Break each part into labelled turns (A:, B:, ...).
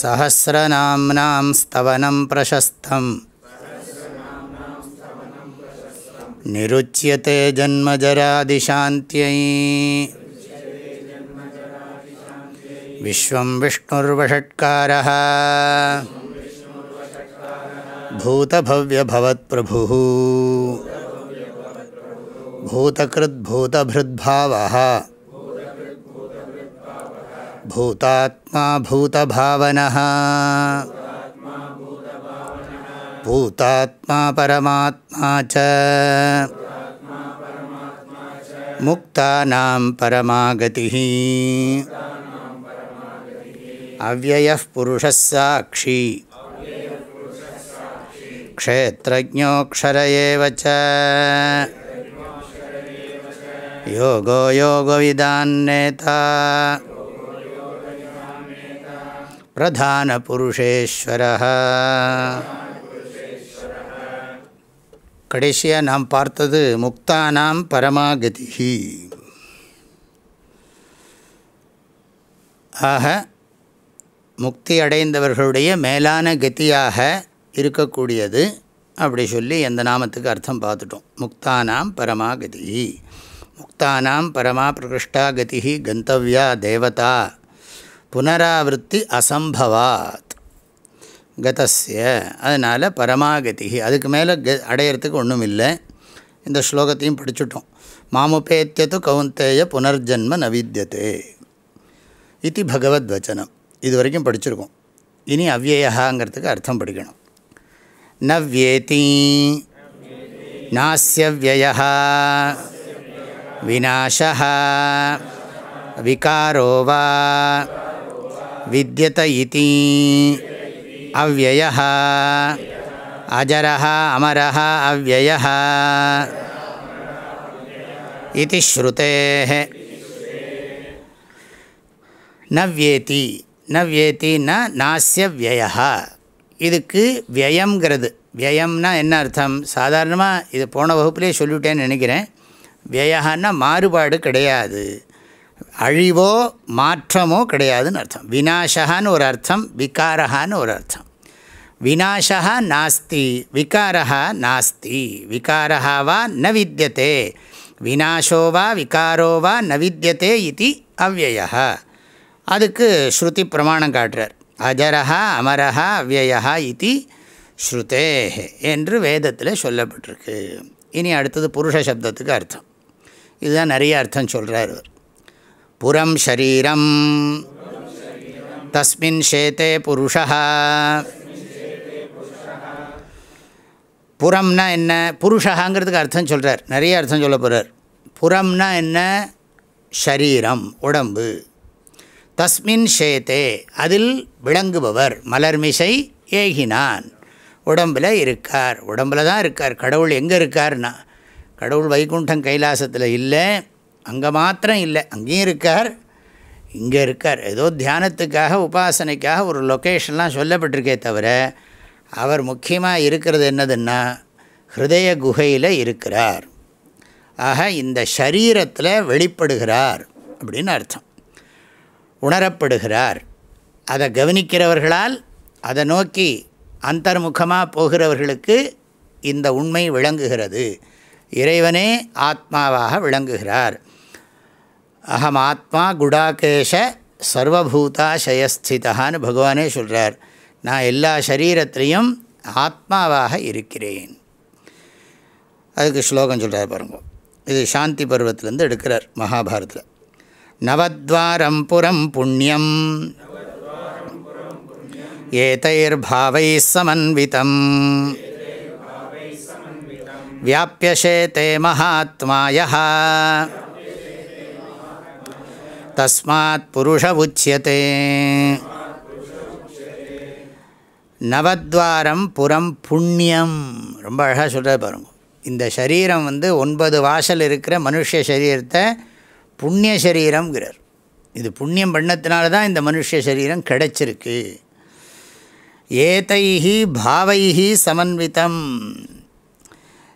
A: सहस्रनाम्नां स्तवनं प्रशस्तम् निरुच्यते जन्मजरादिशान्त्यै विश्वं विष्णुर्वषट्कारः भूतभव्यभवत्प्रभुः भूतकृद्भूतभृद्भावः भूतात्मा भूतभावनः भूतात्मा परमात्मा च मुक्तानां परमा अव्ययः पुरुषः साक्षी क्षेत्रज्ञोऽक्षर एव च योगो योगविदान्नेता பிரதான பிரதானபுருஷேஸ்வரः கடைசியாக நாம் பார்த்தது முக்தானாம் பரமாகதி ஆக முக்தி அடைந்தவர்களுடைய மேலான கத்தியாக இருக்கக்கூடியது அப்படி சொல்லி அந்த நாமத்துக்கு அர்த்தம் பார்த்துட்டோம். முக்தானாம் பரமாகதி முக்தானாம் பரமா பிரகிருஷ்டா கதி கந்தவ்யா தேவதா. புனராவருத்தி அசம்பவாத். கதஸ்ய. அதனால் பரமாகதி அதுக்கு மேலே க அடையிறதுக்கு ஒன்றும் இல்லை இந்த ஸ்லோகத்தையும் படிச்சுட்டோம். மாமுபேத்தியத்து கவுந்தேய புனர்ஜன்ம நவித்தியதே இது பகவத் வச்சனம். இது வரைக்கும் படிச்சிருக்கோம். இனி அவ்வியகாங்கிறதுக்கு அர்த்தம் படிக்கணும். நவ்யேதி. நாஸ்யவிய விநாசா விகாரோ வா. வித்தியத இதி அவ்வய அஜர அமர அவ்வய இது ஸ்ருதே நவ்யேதி நவ்யேத்தின்னா நாசிய விய இதுக்கு வியங்கிறது வியம்னா என்ன அர்த்தம்? சாதாரணமாக இது போன வகுப்புலேயே சொல்லிவிட்டேன்னு நினைக்கிறேன். வியகான்னா மாறுபாடு கிடையாது. அழிவோ மாற்றமோ கிடையாதுன்னு அர்த்தம். வினாசகான்னு ஒரு அர்த்தம் விகாரகான்னு ஒரு அர்த்தம். வினாசா நாஸ்தி விகாரா நாஸ்தி. விகாரா வா ந வித்தியதே வினாசோ வா விகாரோ வா ந வித்தியதே இது அவ்வய அதுக்கு ஸ்ருதி பிரமாணம் காட்டுறார். அஜரஹா அமரஹா அவ்வயா இது ஸ்ருதே என்று வேதத்தில் சொல்லப்பட்டிருக்கு. இனி அடுத்தது புருஷ சப்தத்துக்கு அர்த்தம். இதுதான் நிறைய அர்த்தம் சொல்கிறார் புறம் ஷரீரம் தஸ்மின் ஷேத்தே புருஷா புறம்னா என்ன? புருஷகாங்கிறதுக்கு அர்த்தம் சொல்கிறார் நிறைய அர்த்தம் சொல்ல போகிறார் புறம்னா என்ன? ஷரீரம் உடம்பு। தஸ்மின் ஷேத்தே அதில் விளங்குபவர் மலர்மிசை ஏகினான். உடம்பில் இருக்கார். உடம்பில் தான் இருக்கார். கடவுள் எங்கே இருக்கார்னா? கடவுள் வைகுண்டம் கைலாசத்தில் இல்லை. அங்கே மாத்திரம் இல்லை. அங்கேயும் இருக்கார். இங்கே இருக்கார். ஏதோ தியானத்துக்காக உபாசனைக்காக ஒரு லொக்கேஷன்லாம் சொல்லப்பட்டிருக்கே தவிர அவர் முக்கியமாக இருக்கிறது என்னதுன்னா ஹிருதய குகையில் இருக்கிறார். ஆக இந்த சரீரத்தில் வெளிப்படுகிறார் அப்படின்னு அர்த்தம். உணரப்படுகிறார். அதை கவனிக்கிறவர்களால் அதை நோக்கி அந்தர்முகமாக போகிறவர்களுக்கு இந்த உண்மை விளங்குகிறது. இறைவனே ஆத்மாவாக விளங்குகிறார். அகம் ஆத்மா குடாகேஷ சர்வபூதாசயஸ்திதான்னு பகவானே சொல்கிறார் நான் எல்லா சரீரத்திலையும் ஆத்மாவாக இருக்கிறேன். அதுக்கு ஸ்லோகம் சொல்கிறார் பாருங்க. இது சாந்தி பருவத்திலேருந்து எடுக்கிறார் மகாபாரத்தில் நவத்வாரம் புறம் புண்ணியம். ஏதைர்பாவை சமன்விதம். வியாபியசே தே மகாத்மாயா தஸ்மாத் புருஷ உச்சியதே நவத்வாரம் புறம் புண்ணியம் ரொம்ப அழகாக சொல்கிற பாருங்க. இந்த சரீரம் வந்து ஒன்பது வாசல் இருக்கிற மனுஷ சரீரத்தை புண்ணிய சரீரம்ங்கிறார். இது புண்ணியம் பண்ணத்தினால தான் இந்த மனுஷ சரீரம் கிடைச்சிருக்கு. ஏதைஹி பாவைஹி சமன்விதம்.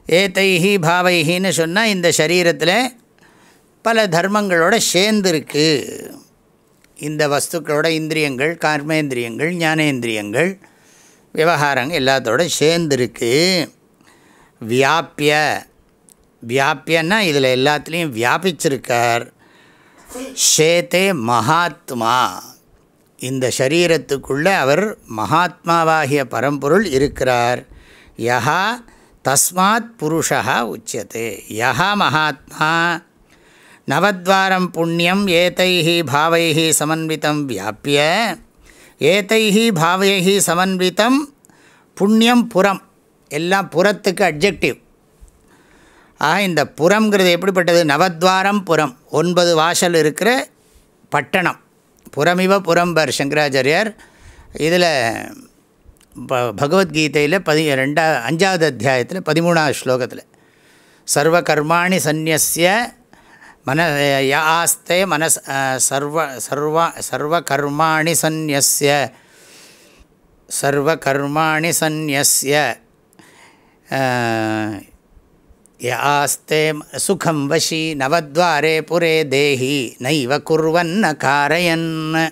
A: ஏதைஹி பாவைஹின்னு சொன்னால் இந்த சரீரத்தில் பல தர்மங்களோட சேர்ந்துருக்கு. இந்த வஸ்துக்களோட இந்திரியங்கள் கர்மேந்திரியங்கள் ஞானேந்திரியங்கள் விவகாரங்கள் எல்லாத்தோட சேர்ந்துருக்கு. வியாபிய வியாபியன்னா இதில் எல்லாத்துலேயும் வியாபிச்சிருக்கார். ஷேத்தே மகாத்மா. இந்த சரீரத்துக்குள்ளே அவர் மகாத்மாவாகிய பரம்பொருள் இருக்கிறார். யஹா தஸ்மாத் புருஷா உச்சியதே யஹா மகாத்மா. நவத்வாரம் புண்ணியம் ஏதைஹி பாவைஹி சமன்விதம் வியாபிய. ஏதைஹி பாவைஹி சமன்விதம் புண்ணியம் புறம். எல்லாம் புறத்துக்கு அப்ஜெக்டிவ் ஆக இந்த புறம்ங்கிறது எப்படிப்பட்டது? நவத்வாரம் புறம். ஒன்பது வாசல் இருக்கிற பட்டணம். புறமிவ புறம்பர் சங்கராச்சாரியார் இதில் பகவத்கீதையில் பதி ரெண்டா அஞ்சாவது அத்தியாயத்தில் பதிமூணாவது ஸ்லோகத்தில் சர்வ கர்மாணி மன யாஸ்தே மனஸ் சர்வ சர்வ சர்வகர்மாணி கர்மாணி சர்வகர்மாணி சர்வ யாஸ்தே சுகம் வசி நவத்வாரே புரே தேஹி நைவ குர்வன்ன காரயன்.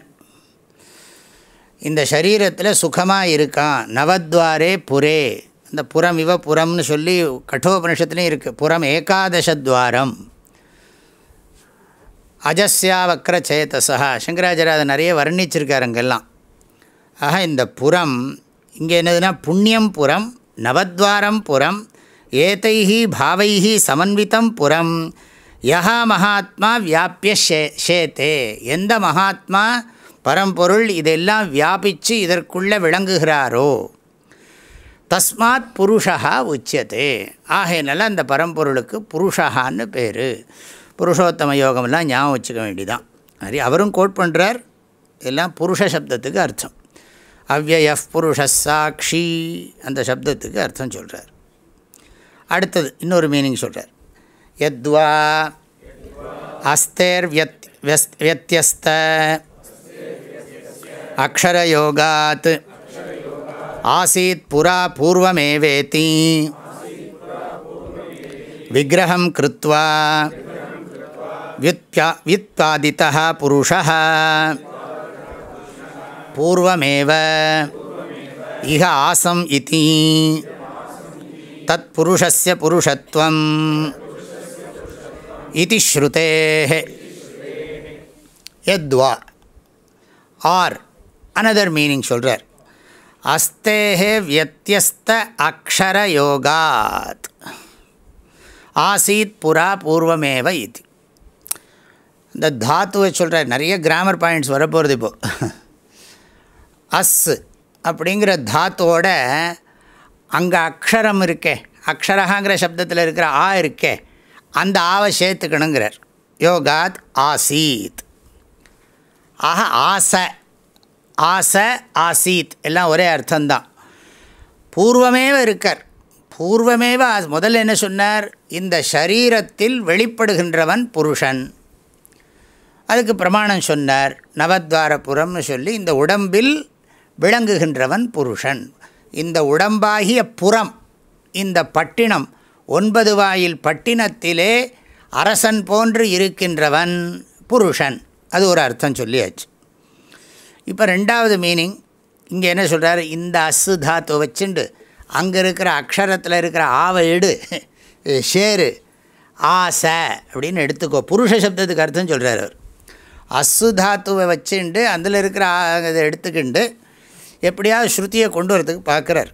A: இந்த சரீரத்தில் சுகமாக இருக்கான். நவத்வாரே புரே. அந்த புறம் இவ புறம்னு சொல்லி கட்டோபனிஷத்துலேயும் இருக்குது புறம் ஏகாதசத்வாரம். அஜஸ்யா வக்ர சேத்தசா சங்கராச்சாரிய அதை நிறைய வர்ணிச்சிருக்காருங்கெல்லாம் ஆக இந்த புறம் இங்கே என்னதுன்னா புண்ணியம் புறம் நவத்வாரம் புறம் ஏதைஹி பாவைஹி சமன்விதம் புறம் யஹா மகாத்மா வியாபிய ஷே ஷேத்தே எந்த மகாத்மா பரம்பொருள் இதெல்லாம் வியாபித்து இதற்குள்ளே விளங்குகிறாரோ தஸ்மாத் புருஷா உச்சியதே. ஆகையினால அந்த பரம்பொருளுக்கு புருஷகான்னு பேர். புருஷோத்தம யோகமெல்லாம் ஞாபகம் வச்சுக்க வேண்டிதான். நிறைய அவரும் கோட் பண்ணுறார் எல்லாம் புருஷ சப்தத்துக்கு அர்த்தம். அவ்வய புருஷ சாட்சி அந்த சப்தத்துக்கு அர்த்தம் சொல்கிறார் அடுத்தது இன்னொரு மீனிங் சொல்கிறார் எத்வா அஸ்தேர் வியத் வியத்தியஸ்த அக்ஷரயோகாத் ஆசீத் புரா பூர்வமேவேதி விக்கிரகம் கிருத்வா व्युत्प्या व्युत्पादितः पुरुषः पूर्वमेव इह आसम् इति तत्पुरुषस्य पुरुषत्वम् इति श्रुतेः यद्वा ஆர் அனதர் மீனிங் சொல்கிறார் அஸ்தேஹே வியத்தியஸ்த அக்ஷர யோகாத் ஆசீத் புரா பூர்வமேவ இது இந்த தாத்துவை சொல்கிற நிறைய கிராமர் பாயிண்ட்ஸ் வரப்போகிறது இப்போது அஸ் அப்படிங்கிற தாத்தோட அங்கே அக்ஷரம் இருக்கே. அக்ஷரகாங்கிற சப்தத்தில் இருக்கிற ஆ இருக்கே. அந்த ஆவை சேர்த்துக்கணுங்கிறார். யோகாத் ஆசீத். ஆக ஆசை. ஆசை ஆசீத். எல்லாம் ஒரே அர்த்தம்தான். பூர்வமேவ இருக்கார். பூர்வமேவ முதல்ல என்ன சொன்னார்? இந்த சரீரத்தில் வெளிப்படுகின்றவன் புருஷன். அதுக்கு பிரமாணம் சொன்னார். நவத்வாரபுரம்னு சொல்லி இந்த உடம்பில் விளங்குகின்றவன் புருஷன். இந்த உடம்பாகிய புறம் இந்த பட்டினம் ஒன்பது வாயில் பட்டினத்திலே அரசன் போன்று இருக்கின்றவன் புருஷன். அது ஒரு அர்த்தம் சொல்லியாச்சு. இப்போ ரெண்டாவது மீனிங் இங்கே என்ன சொல்கிறார் இந்த அசு தாத்து வச்சுண்டு அங்கே இருக்கிற அக்ஷரத்தில் இருக்கிற ஆவை எடு ஷேரு ஆசை அப்படின்னு எடுத்துக்கோ. புருஷ சப்தத்துக்கு அர்த்தம் சொல்கிறார் அவர். அஸ்ஸு தாத்துவை வச்சுண்டு அதில் இருக்கிற இதை எடுத்துக்கிண்டு எப்படியாவது ஸ்ருதியை கொண்டு வரதுக்கு பார்க்குறார்.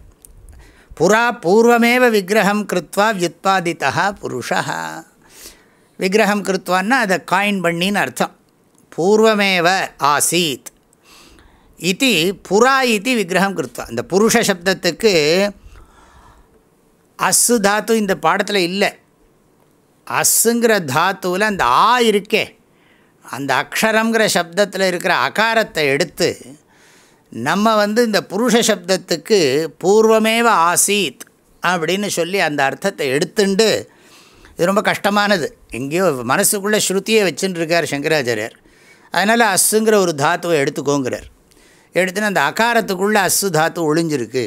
A: புறா பூர்வமேவ விக்கிரகம் கிருத்வா வியுத்பாதித்தா புருஷா விக்கிரகம் கிருத்வான்னா அதை காயின் பண்ணின்னு அர்த்தம். பூர்வமேவ ஆசீத். இது புறா இது விக்கிரகம் கிருத்வா. இந்த புருஷ சப்தத்துக்கு அஸ்ஸு தாத்து இந்த பாடத்தில் இல்லை. அஸ்ஸுங்கிற தாத்துவில் அந்த ஆ இருக்கே. அந்த அக்ஷரங்கிற சப்தத்தில் இருக்கிற அகாரத்தை எடுத்து நம்ம வந்து இந்த புருஷ சப்தத்துக்கு பூர்வமேவ ஆசீத் அப்படின்னு சொல்லி அந்த அர்த்தத்தை எடுத்துண்டு இது ரொம்ப கஷ்டமானது. எங்கேயோ மனசுக்குள்ளே ஸ்ருதியை வச்சுட்டுருக்கார் சங்கராச்சாரியர். அதனால் அஸ்ஸுங்கிற ஒரு தாத்துவை எடுத்துக்கோங்கிறார். எடுத்துன்னு அந்த அகாரத்துக்குள்ளே அஸ்ஸு தாத்து ஒளிஞ்சிருக்கு.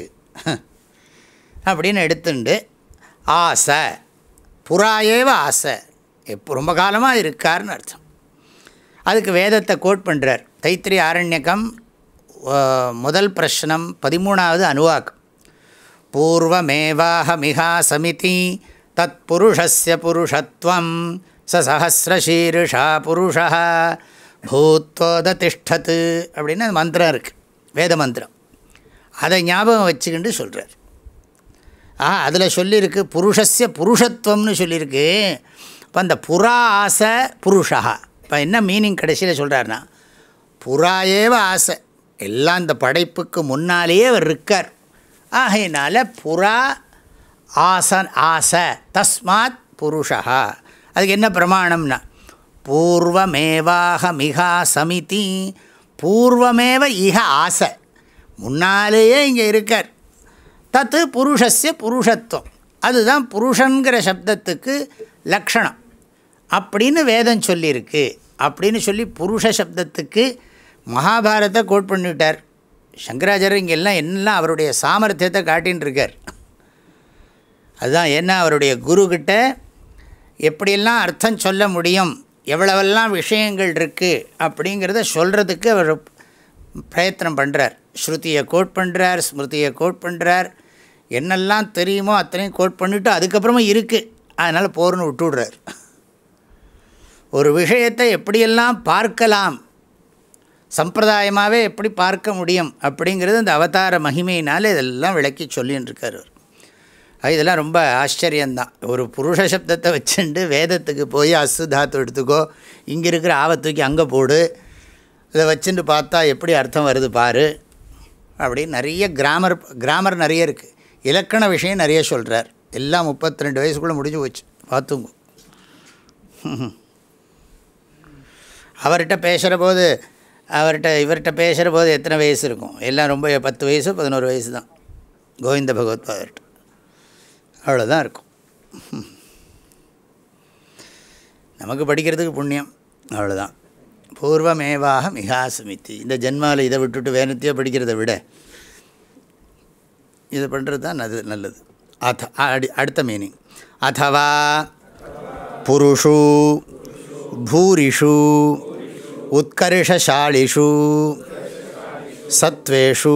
A: அப்படின்னு எடுத்துண்டு ஆசை புறாயேவ ஆசை. எப்போ ரொம்ப காலமாக இருக்கார்னு அர்த்தம். அதுக்கு வேதத்தை கோட் பண்ணுறார் தைத்திரி ஆரண்யகம் முதல் பிரஷ்னம் பதிமூணாவது அனுவாக்கம் பூர்வமேவாஹமிகா சமிதி தத் புருஷஸ்ய புருஷத்வம் ச சஹசிரசீருஷா புருஷா பூத்வோததிஷ்டத்து அப்படின்னு மந்திரம் இருக்குது வேத மந்திரம். அதை ஞாபகம் வச்சுக்கிண்டு சொல்கிறார் ஆ அதில் சொல்லியிருக்கு புருஷஸ்ய புருஷத்துவம்னு சொல்லியிருக்கு இப்போ அந்த புறா ஆசை புருஷா இப்போ என்ன மீனிங் கடைசியில் சொல்கிறாருன்னா புறாயேவ ஆசை. எல்லாம் இந்த படைப்புக்கு முன்னாலேயே அவர் இருக்கார். ஆகையினால புறா ஆசன் ஆசை தஸ்மாத் புருஷா. அதுக்கு என்ன பிரமாணம்னா பூர்வமேவாக மிகா சமிதி பூர்வமேவ இக ஆசை. முன்னாலேயே இங்கே இருக்கார். தத்து புருஷஸ்ய புருஷத்துவம். அதுதான் புருஷங்கிற சப்தத்துக்கு லக்ஷணம். அப்படின்னு வேதம் சொல்லியிருக்கு. அப்படின்னு சொல்லி புருஷ சப்தத்துக்கு மகாபாரத்தை கோட் பண்ணிவிட்டார் சங்கராச்சாரியர் இங்கே எல்லாம் எல்லாம் அவருடைய சாமர்த்தியத்தை காட்டின்னு இருக்கார் அதுதான் ஏன்னா அவருடைய குருக்கிட்ட எப்படியெல்லாம் அர்த்தம் சொல்ல முடியும் எவ்வளவெல்லாம் விஷயங்கள் இருக்குது அப்படிங்கிறத சொல்கிறதுக்கு அவர் பிரயத்தனம் பண்ணுறார் ஸ்ருதியை கோட் பண்ணுறார் ஸ்மிருதியை கோட் பண்ணுறார் என்னெல்லாம் தெரியுமோ அத்தனையும் கோட் பண்ணிவிட்டு அதுக்கப்புறமா இருக்குது அதனால் போர்னு விட்டுவிடுறார். ஒரு விஷயத்தை எப்படியெல்லாம் பார்க்கலாம்? சம்பிரதாயமாகவே எப்படி பார்க்க முடியும்? அப்படிங்கிறது அந்த அவதார மகிமையினால் இதெல்லாம் விளக்கி சொல்லின்னு இருக்கார் அவர் இதெல்லாம் ரொம்ப ஆச்சரியந்தான் ஒரு புருஷ சப்தத்தை வச்சுட்டு வேதத்துக்கு போய் அசு தாத்து எடுத்துக்கோ இங்கே இருக்கிற ஆவத்தூக்கி அங்கே போடு இதை வச்சுட்டு பார்த்தா எப்படி அர்த்தம் வருது பாரு அப்படின்னு நிறைய கிராமர் கிராமர் நிறைய இருக்குது இலக்கண விஷயம் நிறைய சொல்கிறார் எல்லாம் முப்பத்தி ரெண்டு வயசுக்குள்ளே முடிஞ்சு போச்சு. பார்த்துங்க. அவர்கிட்ட பேசுகிற போது அவர்கிட்ட இவர்கிட்ட பேசுகிற போது எத்தனை வயசு இருக்கும்? எல்லாம் ரொம்ப பத்து வயசு பதினோரு வயசு தான். கோவிந்த பகவத்பாதர்கிட்ட அவ்வளோதான் இருக்கும். நமக்கு படிக்கிறதுக்கு புண்ணியம். அவ்வளோதான் பூர்வமேவாக மிகாசுமித்தி. இந்த ஜென்மாவில் இதை விட்டுட்டு வேணத்தையோ படிக்கிறத விட இது பண்ணுறது தான் அது நல்லது. அத அடி அடுத்த மீனிங் அதுவா புருஷு பூரிஷு उत्कर्षशालिषु सत्त्वेषु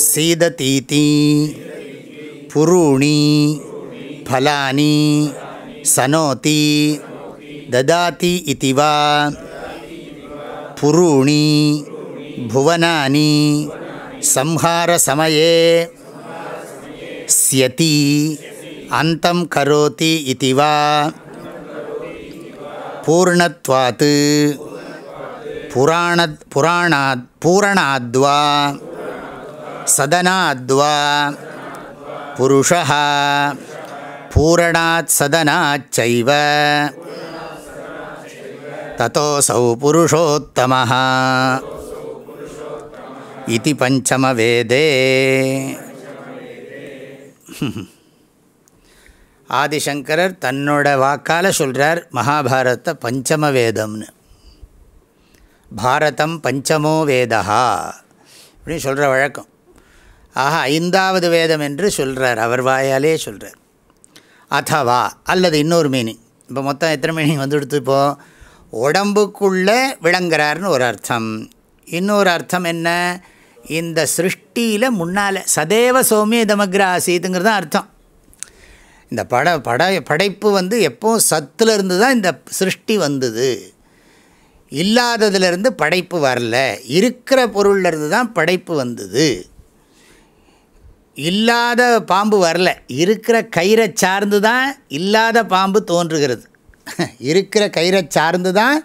A: सीदतीति पुरूणि फलानि सनोति ददाति इति वा पुरूणि भुवनानि संहारसमये स्यति अन्तं करोति इति वा पूर्णत्वात् புராண புராணாத் பூரணாத்வா சதனாத்வா புருஷா பூரணாத் சதனாச்சைவ ததோசௌ புருஷோத்தம இது பஞ்சமவேதே. ஆதிசங்கரர் தன்னோட வாக்கால் சொல்கிறார் மகாபாரத்தை பஞ்சம பாரதம் பஞ்சமோ வேதா அப்படின்னு சொல்கிற வழக்கம். ஆக ஐந்தாவது வேதம் என்று சொல்கிறார் அவர் வாயாலே சொல்கிறார் அதவா அல்லது இன்னொரு மீனிங் இப்போ மொத்தம் எத்தனை மீனிங் வந்துடுத்து இப்போது உடம்புக்குள்ளே விளங்குறார்னு ஒரு அர்த்தம். இன்னொரு அர்த்தம் என்ன? இந்த சிருஷ்டியில் முன்னால் சதேவ சௌமிய தமக்ர ஆசீத்துங்கிறது தான் அர்த்தம். இந்த பட பட படைப்பு வந்து எப்போவும் சத்தில் இருந்து தான் இந்த சிருஷ்டி வந்தது. இல்லாததுலேருந்து படைப்பு வரல. இருக்கிற பொருள்லேருந்து தான் படைப்பு வந்தது. இல்லாத பாம்பு வரல. இருக்கிற கயிறை சார்ந்து தான் இல்லாத பாம்பு தோன்றுகிறது. இருக்கிற கயிறை சார்ந்து தான்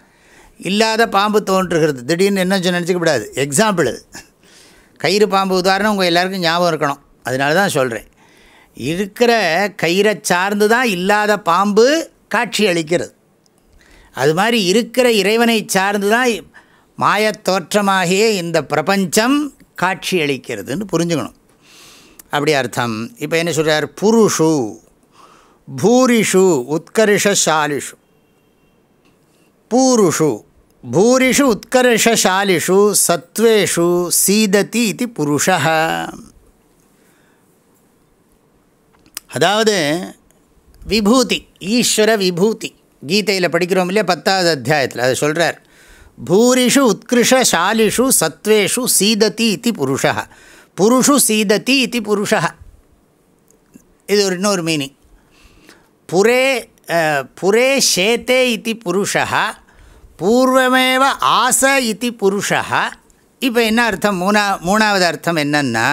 A: இல்லாத பாம்பு தோன்றுகிறது. திடீர்னு என்ன நினச்சிக்கப்படாது எக்ஸாம்பிள் அது கயிறு பாம்பு உதாரணம் உங்கள் எல்லாருக்கும் ஞாபகம் இருக்கணும். அதனால தான் சொல்கிறேன் இருக்கிற கயிறை சார்ந்து தான் இல்லாத பாம்பு காட்சி அளிக்கிறது. அது மாதிரி இருக்கிற இறைவனை சார்ந்து தான் மாயத் தோற்றமாகிய இந்த பிரபஞ்சம் காட்சி அளிக்கிறதுன்னு புரிஞ்சுக்கணும். அப்படி அர்த்தம். இப்போ என்ன சொல்கிறார் புருஷு பூரிஷு உத்கர்ஷாலிஷு பூருஷு பூரிஷு உத்கர்ஷாலிஷு சத்வேஷு சீததி இது புருஷ அதாவது விபூதி ஈஸ்வர விபூதி. கீதையில் படிக்கிறோம் இல்லையா? பத்தாவது அத்தியாயத்தில் அதை சொல்கிறார் பூரிஷு உத்கிருஷாலிஷு சத்வேஷு சீததி இது புருஷா புருஷு சீததி இது புருஷா இது ஒரு இன்னொரு மீனிங் புரே புரே ஷேத்தே இது புருஷா பூர்வமேவ ஆச இது புருஷா இப்போ என்ன அர்த்தம்? மூணா மூணாவது அர்த்தம் என்னன்னா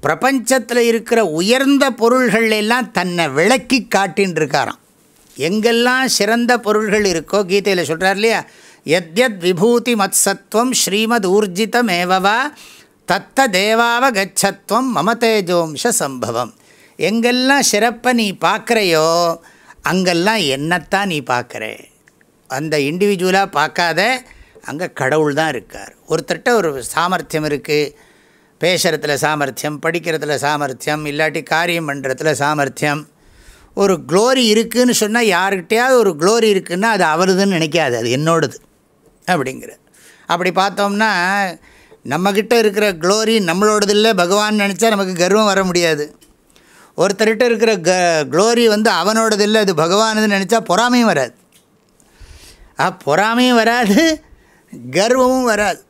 A: பிரபஞ்சத்தில் இருக்கிற உயர்ந்த பொருள்கள் எல்லாம் தன்னை விளக்கி காட்டின்னு இருக்காராம் எங்கெல்லாம் சிறந்த பொருள்கள் இருக்கோ கீதையில் சொல்கிறார் இல்லையா? எத்யத் விபூதி மத்சத்வம் ஸ்ரீமத் ஊர்ஜிதம் ஏவவா தத்த தேவாவ கச்சத்வம் சம்பவம். எங்கெல்லாம் சிறப்பை நீ பார்க்குறையோ அங்கெல்லாம் என்னத்தான் நீ பார்க்குற? அந்த இண்டிவிஜுவலாக பார்க்காத அங்கே கடவுள் தான் இருக்கார். ஒருத்தர்கிட்ட ஒரு சாமர்த்தியம் இருக்குது பேசுகிறதுல சாமர்த்தியம் படிக்கிறதுல சாமர்த்தியம் இல்லாட்டி காரியம் பண்ணுறதுல சாமர்த்தியம். ஒரு க்ளோரி இருக்குதுன்னு சொன்னால் யாருக்கிட்டையாவது ஒரு க்ளோரி இருக்குன்னா அது அவருதுன்னு நினைக்காது அது என்னோடது அப்படிங்கிற அப்படி பார்த்தோம்னா நம்மக்கிட்ட இருக்கிற க்ளோரி நம்மளோடது இல்லை பகவான் நினச்சா நமக்கு கர்வம் வர முடியாது. ஒருத்தர்கிட்ட இருக்கிற க க்ளோரி வந்து அவனோடது இல்லை அது பகவானதுன்னு நினச்சா பொறாமையும் வராது. ஆ பொறாமையும் வராது கர்வமும் வராது.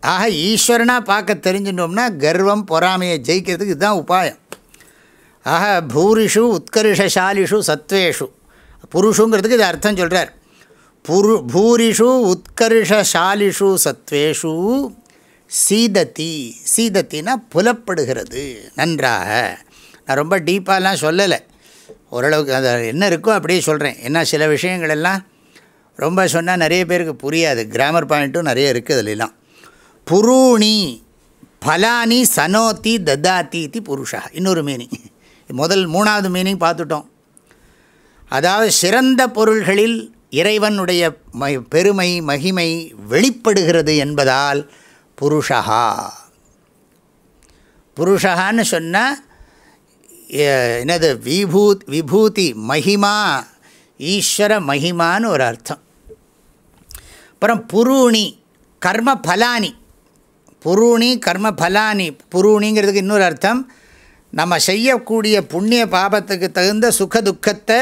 A: ஆக ஈஸ்வரனாக பார்க்க தெரிஞ்சுட்டோம்னா கர்வம் பொறாமையை ஜெயிக்கிறதுக்கு இதுதான் உபாயம். ஆக பூரிஷு உத்கர்ஷாலிஷு சத்வேஷு. புருஷுங்கிறதுக்கு இது அர்த்தம் சொல்கிறார் புரு பூரிஷு உத்கர்ஷாலிஷு சத்வேஷு சீதத்தி சீதத்தினா புலப்படுகிறது. நன்றாக. நான் ரொம்ப டீப்பாலாம் சொல்லலை. ஓரளவுக்கு அது என்ன இருக்கோ அப்படியே சொல்கிறேன் ஏன்னா சில விஷயங்கள் எல்லாம் ரொம்ப சொன்னால் நிறைய பேருக்கு புரியாது. கிராமர் பாயிண்ட்டும் நிறைய இருக்குது அதுலாம் புரூணி பலானி சனோத்தி ததாத்தி இது புருஷா. இன்னொரு மீனிங் முதல் மூணாவது மீனிங் பார்த்துட்டோம். அதாவது சிறந்த பொருள்களில் இறைவனுடைய ம பெருமை மகிமை வெளிப்படுகிறது என்பதால் புருஷா புருஷகான்னு சொன்னால் என்னது விபூத் விபூதி மகிமா ஈஸ்வர மகிமான்னு ஒரு அர்த்தம். அப்புறம் புரூணி கர்ம பலானி. புரூணி கர்ம பலானி புரூணிங்கிறதுக்கு இன்னொரு அர்த்தம் நம்ம செய்யக்கூடிய புண்ணிய பாபத்துக்கு தகுந்த சுக துக்கத்தை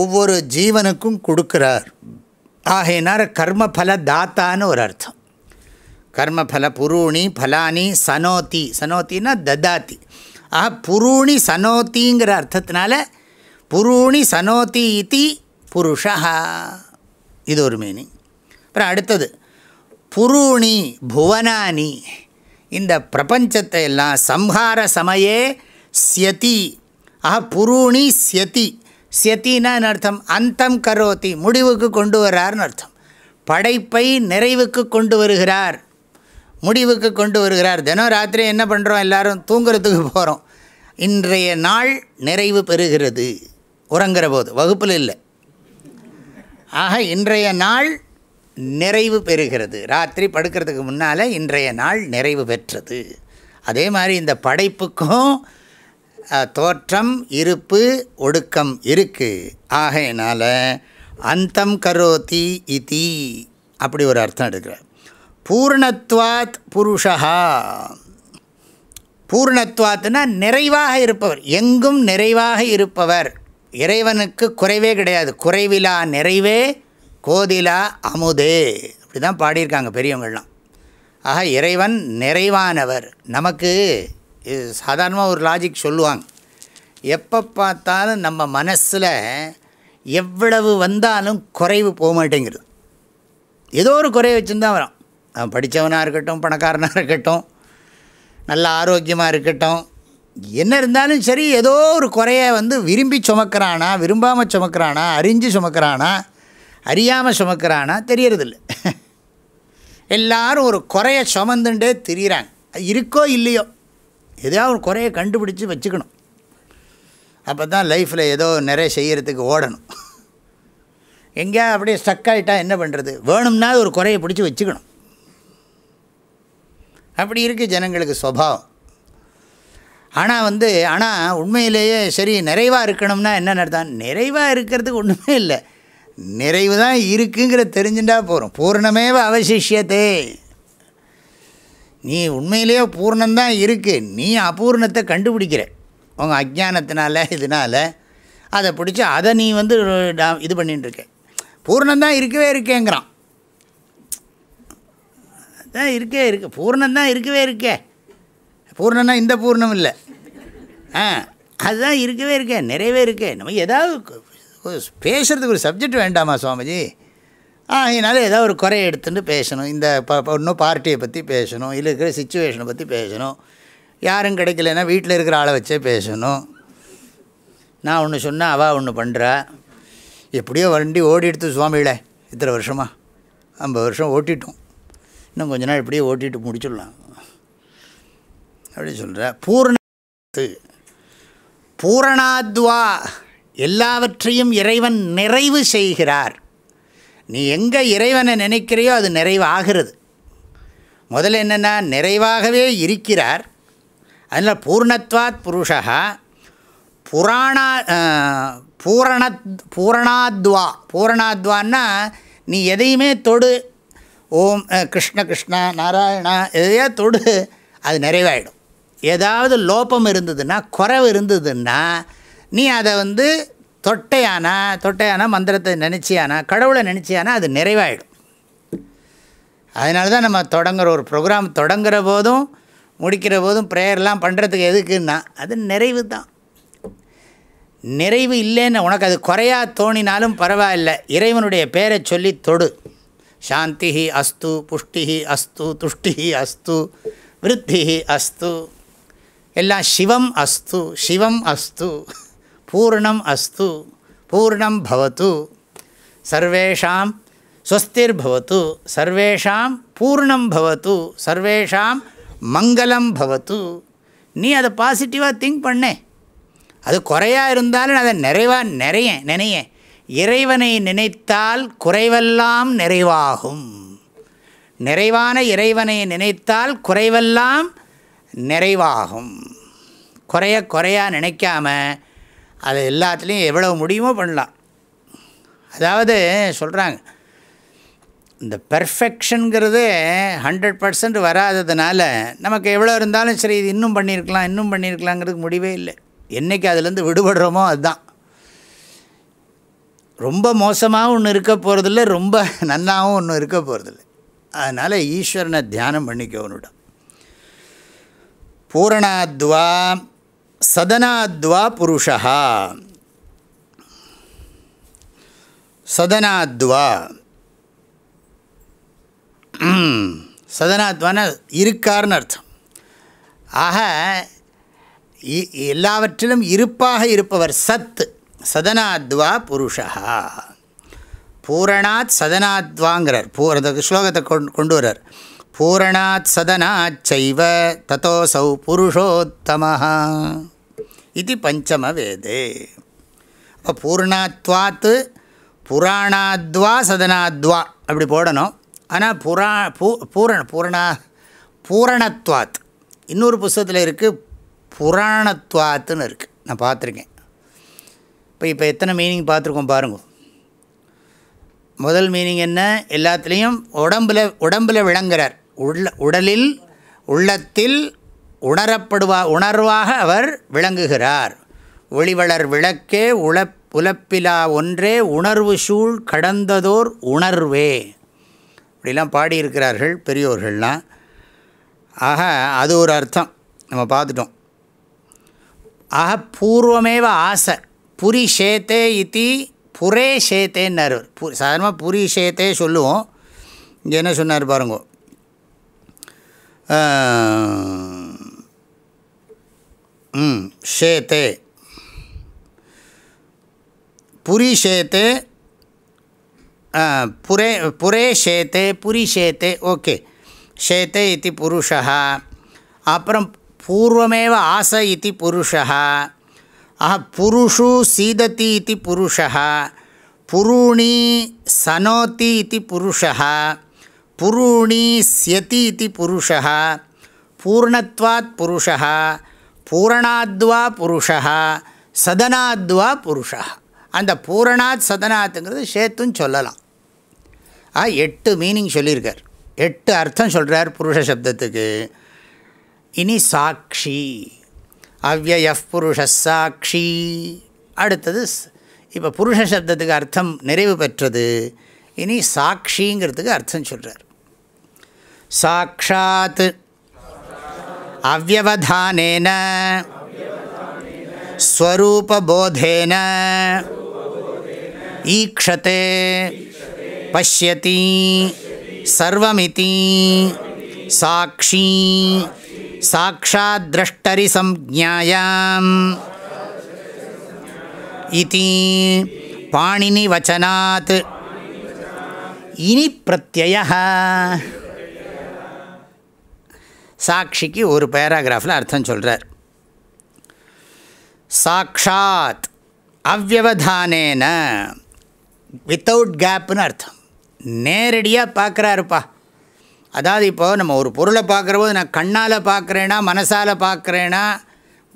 A: ஒவ்வொரு ஜீவனுக்கும் கொடுக்குறார். ஆகையினார் கர்மபல தாத்தான்னு ஒரு அர்த்தம். கர்மபல புரூணி பலானி சனோத்தி சனோத்தின்னா ததாத்தி ஆஹா புரூணி சனோத்திங்கிற அர்த்தத்தினால புரூணி சனோத்தி இத்தி புருஷா. இது ஒரு மீனிங் அப்புறம் அடுத்தது புரூணி புவனானி. இந்த பிரபஞ்சத்தை எல்லாம் சம்ஹார சமயே சியதி ஆஹா புரூணி சியதி சியத்தின்னா அர்த்தம்? அந்தம் கரோத்தி முடிவுக்கு கொண்டு வர்றார்னு அர்த்தம். படைப்பை நிறைவுக்கு கொண்டு வருகிறார். முடிவுக்கு கொண்டு வருகிறார். தினம் ராத்திரி என்ன பண்ணுறோம் எல்லோரும் தூங்குறதுக்கு போகிறோம் இன்றைய நாள் நிறைவு பெறுகிறது. உறங்குற போது வகுப்பில் இல்லை. ஆக இன்றைய நாள் நிறைவு பெறுகிறது. ராத்திரி படுக்கிறதுக்கு முன்னால் இன்றைய நாள் நிறைவு பெற்றது. அதே மாதிரி இந்த படைப்புக்கும் தோற்றம் இருப்பு ஒடுக்கம் இருக்குது ஆகையினால் அந்தம் கரோதி இதி அப்படி ஒரு அர்த்தம் எடுக்கிறார். பூர்ணத்வாத் புருஷா பூர்ணத்வாத்னா நிறைவாக இருப்பவர். எங்கும் நிறைவாக இருப்பவர். இறைவனுக்கு குறைவே கிடையாது. குறைவிலா நிறைவே கோதிலா அமுதே. அப்படி தான் பாடியிருக்காங்க பெரியவங்கள்லாம். ஆக இறைவன் நிறைவானவர். நமக்கு சாதாரணமாக ஒரு லாஜிக் சொல்லுவாங்க. எப்போ பார்த்தாலும் நம்ம மனசில் எவ்வளவு வந்தாலும் குறைவு போக மாட்டேங்கிறது. ஏதோ ஒரு குறைய வச்சுருந்தான் வரும். அவன் படித்தவனாக இருக்கட்டும் பணக்காரனாக இருக்கட்டும் நல்ல ஆரோக்கியமாக இருக்கட்டும். என்ன இருந்தாலும் சரி ஏதோ ஒரு குறையை வந்து விரும்பி சுமக்கிறானா விரும்பாமல் சுமக்கிறானா அறிஞ்சு சுமக்கிறானா அறியாமல் சுமக்கிறானா தெரியறதில்ல. எல்லாரும் ஒரு குறைய சுமந்துட்டே திரியிறாங்க. அது இருக்கோ இல்லையோ எதையாவது ஒரு குறையை கண்டுபிடிச்சி வச்சுக்கணும். அப்போ தான் லைஃப்பில் ஏதோ நிறைய செய்கிறதுக்கு ஓடணும். எங்கேயா அப்படியே ஸ்டக் ஆகிட்டா என்ன பண்ணுறது வேணும்னா ஒரு குறையை பிடிச்சி வச்சுக்கணும். அப்படி இருக்குது ஜனங்களுக்கு சுவாவம் ஆனால் வந்து ஆனால் உண்மையிலேயே சரி நிறைவாக இருக்கணும்னா என்ன நடத்தான் நிறைவாக இருக்கிறதுக்கு ஒன்றுமே இல்லை. நிறைவு தான் இருக்குங்கிற தெரிஞ்சுட்டா போகிறோம் பூர்ணமேவ அவசிஷியத்தே நீ உண்மையிலேயே பூர்ணம்தான் இருக்குது நீ அபூர்ணத்தை கண்டுபிடிக்கிற. உங்கள் அஜானத்தினால இதனால் அதை பிடிச்சி அதை நீ வந்து டா- இது பண்ணிட்டு இருக்க. பூர்ணம்தான் இருக்கவே இருக்கேங்கிறான். தான் இருக்கே இருக்கு. பூர்ணம்தான் இருக்கவே இருக்கே. பூர்ணம்னா இந்த பூர்ணம் இல்லை. ஆ அதுதான் இருக்கவே இருக்கே நிறையவே இருக்கே. நம்ம ஏதாவது பேசுகிறதுக்கு ஒரு சப்ஜெக்ட் வேண்டாமா சுவாமிஜி? ஆ அதனால ஏதாவது ஒரு குறையை எடுத்துகிட்டு பேசணும். இந்த ப இன்னும் பார்ட்டியை பற்றி பேசணும். இல்லை இருக்கிற சுச்சுவேஷனை பற்றி பேசணும். யாரும் கிடைக்கலன்னா வீட்டில் இருக்கிற ஆளை வச்சே பேசணும். நான் ஒன்று சொன்னால் அவள் ஒன்று பண்ணுறா எப்படியோ வண்டி ஓடி எடுத்து சுவாமியில் இத்தனை வருஷமா? ஐம்பது வருஷம் ஓட்டிட்டோம். இன்னும் கொஞ்ச நாள் இப்படியே ஓட்டிட்டு முடிச்சிடலாம். அப்படி சொல்கிற பூர்ணத்து. பூரணாத்வா. எல்லாவற்றையும் இறைவன் நிறைவு செய்கிறார். நீ எங்கே இறைவனை நினைக்கிறையோ அது நிறைவாகிறது. முதல்ல என்னென்னா நிறைவாகவே இருக்கிறார். அதில் பூர்ணத்வாத் புருஷா புராணா பூரண பூரணாத்வா பூரணாத்வான்னா நீ எதையுமே தொடு. ஓம் கிருஷ்ண கிருஷ்ணா நாராயணா எதையா தொடு அது நிறைவாயிடும். ஏதாவது லோபம் இருந்ததுன்னா குறவு இருந்ததுன்னா நீ அதை வந்து தொட்டையானா தொட்டையானா மந்திரத்தை நினச்சியானா கடவுளை நினச்சியானா அது நிறைவாயிடும். அதனால தான் நம்ம தொடங்குற ஒரு ப்ரோக்ராம் தொடங்குற போதும் முடிக்கிற போதும் ப்ரேயர்லாம் பண்ணுறதுக்கு எதுக்குன்னா அது நிறைவு தான். நிறைவு இல்லைன்னு உனக்கு அது குறையா தோணினாலும் பரவாயில்ல. இறைவனுடைய பேரை சொல்லி தொடு. சாந்தி அஸ்து புஷ்டி அஸ்து துஷ்டி அஸ்து விருத்தி அஸ்து. எல்லாம் சிவம் அஸ்து சிவம் அஸ்து. பூர்ணம் அஸ்து பூர்ணம் பவத்து சர்வேஷாம் ஸ்வஸ்திர் பவத்து சர்வேஷாம் பூர்ணம் பவத்து சர்வேஷாம் மங்களம் பவத்து நீ அதை பாசிட்டிவாக திங்க் பண்ணே. அது குறையாக இருந்தாலும் அதை நிறைவாக நிறைய நினைய. இறைவனை நினைத்தால் குறைவெல்லாம் நிறைவாகும். நிறைவான இறைவனை நினைத்தால் குறைவெல்லாம் நிறைவாகும். குறைய குறையா நினைக்காம அதை எல்லாத்துலேயும் எவ்வளவு முடியுமோ பண்ணலாம். அதாவது சொல்கிறாங்க இந்த பெர்ஃபெக்ஷனுங்கிறது ஹண்ட்ரட் பர்சன்ட் வராததுனால நமக்கு எவ்வளோ இருந்தாலும் சரி இது இன்னும் பண்ணியிருக்கலாம் இன்னும் பண்ணியிருக்கலாங்கிறதுக்கு முடிவே இல்லை. என்றைக்கு அதுலேருந்து விடுபடுறோமோ அதுதான். ரொம்ப மோசமாகவும் ஒன்று இருக்க போகிறதில்ல ரொம்ப நல்லாவும் ஒன்றும் இருக்க போகிறதில்ல அதனால் ஈஸ்வரனை தியானம் பண்ணிக்கவனுடம் பூரணாத்வா சதனாத்வா புருஷா சதனாத்வா. ம், சதனாத்வான இருக்கார்னு அர்த்தம். ஆக எல்லாவற்றிலும் இருப்பாக இருப்பவர் சத் சதனாத்வா புருஷா பூரணாத் சதனாத்வாங்கிறார். பூ அந்த ஸ்லோகத்தை கொண்டு கொண்டு வர்றார். பூரணாத் சதனாச்சைவ ததோசௌ புருஷோத்தமாக இது பஞ்சம வேதே அப்போ பூர்ணாத்வாத்து புராணாத்வா சதனாத்வா அப்படி போடணும் ஆனால் புரா பூ பூரண பூரணா பூரணத்வாத் இன்னொரு புஸ்தகத்தில் இருக்குது புராணத்வாத்துன்னு இருக்குது நான் பார்த்துருக்கேன் இப்போ இப்போ எத்தனை மீனிங் பார்த்துருக்கோம் பாருங்க. முதல் மீனிங் என்ன? எல்லாத்துலேயும் உடம்பில் உடம்பில் விளங்குறார். உள்ள உடலில் உள்ளத்தில் உணரப்படுவா உணர்வாக அவர் விளங்குகிறார். ஒளிவளர் விளக்கே உழப் உலப்பிலா ஒன்றே உணர்வு சூழ் கடந்ததோர் உணர்வே. இப்படிலாம் பாடியிருக்கிறார்கள் பெரியோர்கள்லாம். ஆக அது ஒரு அர்த்தம். நம்ம பார்த்துட்டோம். ஆக பூர்வமேவ ஆசை. புரி ஷேத்தே இத்தி புரே சேத்தேன்னார் பு சாதாரணமாக புரி ஷேத்தே சொல்லுவோம். இங்கே என்ன சொன்னார் பாருங்க. ஷேத்தே புரி ஷேத்தே புரே புரே ஷேத்தே புரி ஷேத்தே ஓகே. ஷேத்தே இது புருஷா. அப்புறம் பூர்வமேவ ஆச இது புருஷா. ஆஹ புருஷு சீதத்தி இது புருஷா. புரூணி சனோத்தி இது புருஷா. புரூணி சியதி இது புருஷா. பூர்ணத்வாத் புருஷா. பூரணாத்வா புருஷா சதனாத்வா புருஷா அந்த பூரணாத் சதனாத்துங்கிறது சேத்துன்னு சொல்லலாம். ஆ எட்டு மீனிங் சொல்லியிருக்கார். எட்டு அர்த்தம் சொல்கிறார் புருஷ சப்தத்துக்கு. இனி சாட்சி. அவ்வய புருஷ சாட்சி. அடுத்தது இப்போ புருஷ சப்தத்துக்கு அர்த்தம் நிறைவு பெற்றது. இனி சாட்சிங்கிறதுக்கு அர்த்தம் சொல்கிறார் சாட்சாத் अव्यवधानेन स्वरूपबोधेन ईक्षते पश्यती सर्वमिति साक्षी साक्षाद्द्रष्टरिसंज्ञायाम् इति पाणिनिवचनात्। इनिप्रत्ययः। சாட்சிக்கு ஒரு பேராகிராஃபில் அர்த்தம் சொல்கிறார் சாக்ஷாத் அவ்வவதானேன வித்தவுட் கேப்புன்னு அர்த்தம். நேரடியாக பார்க்குறாருப்பா அதாவது இப்போது நம்ம ஒரு பொருளை பார்க்குறபோது நான் கண்ணால் பார்க்குறேனா மனசால் பார்க்குறேனா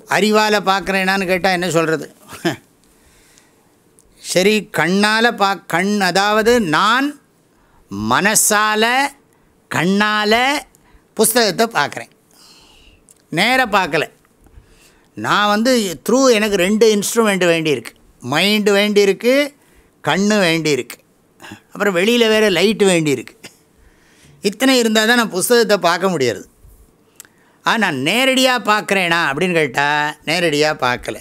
A: அறிவால் பார்க்குறேனான்னு கேட்டால் என்ன சொல்கிறது சரி கண்ணால் பா கண் அதாவது நான் மனசால் கண்ணால் புஸ்தகத்தை பார்க்குறேன். நேராக பார்க்கல. நான் வந்து த்ரூ எனக்கு ரெண்டு இன்ஸ்ட்ருமெண்ட் வேண்டியிருக்கு. மைண்டு வேண்டியிருக்கு கண்ணு வேண்டியிருக்கு. அப்புறம் வெளியில் வேறு லைட்டு வேண்டியிருக்கு. இத்தனை இருந்தால் தான் நான் புஸ்தகத்தை பார்க்க முடியாது ஆ நான் நேரடியாக பார்க்குறேனா அப்படின்னு கேட்டால் நேரடியாக பார்க்கல.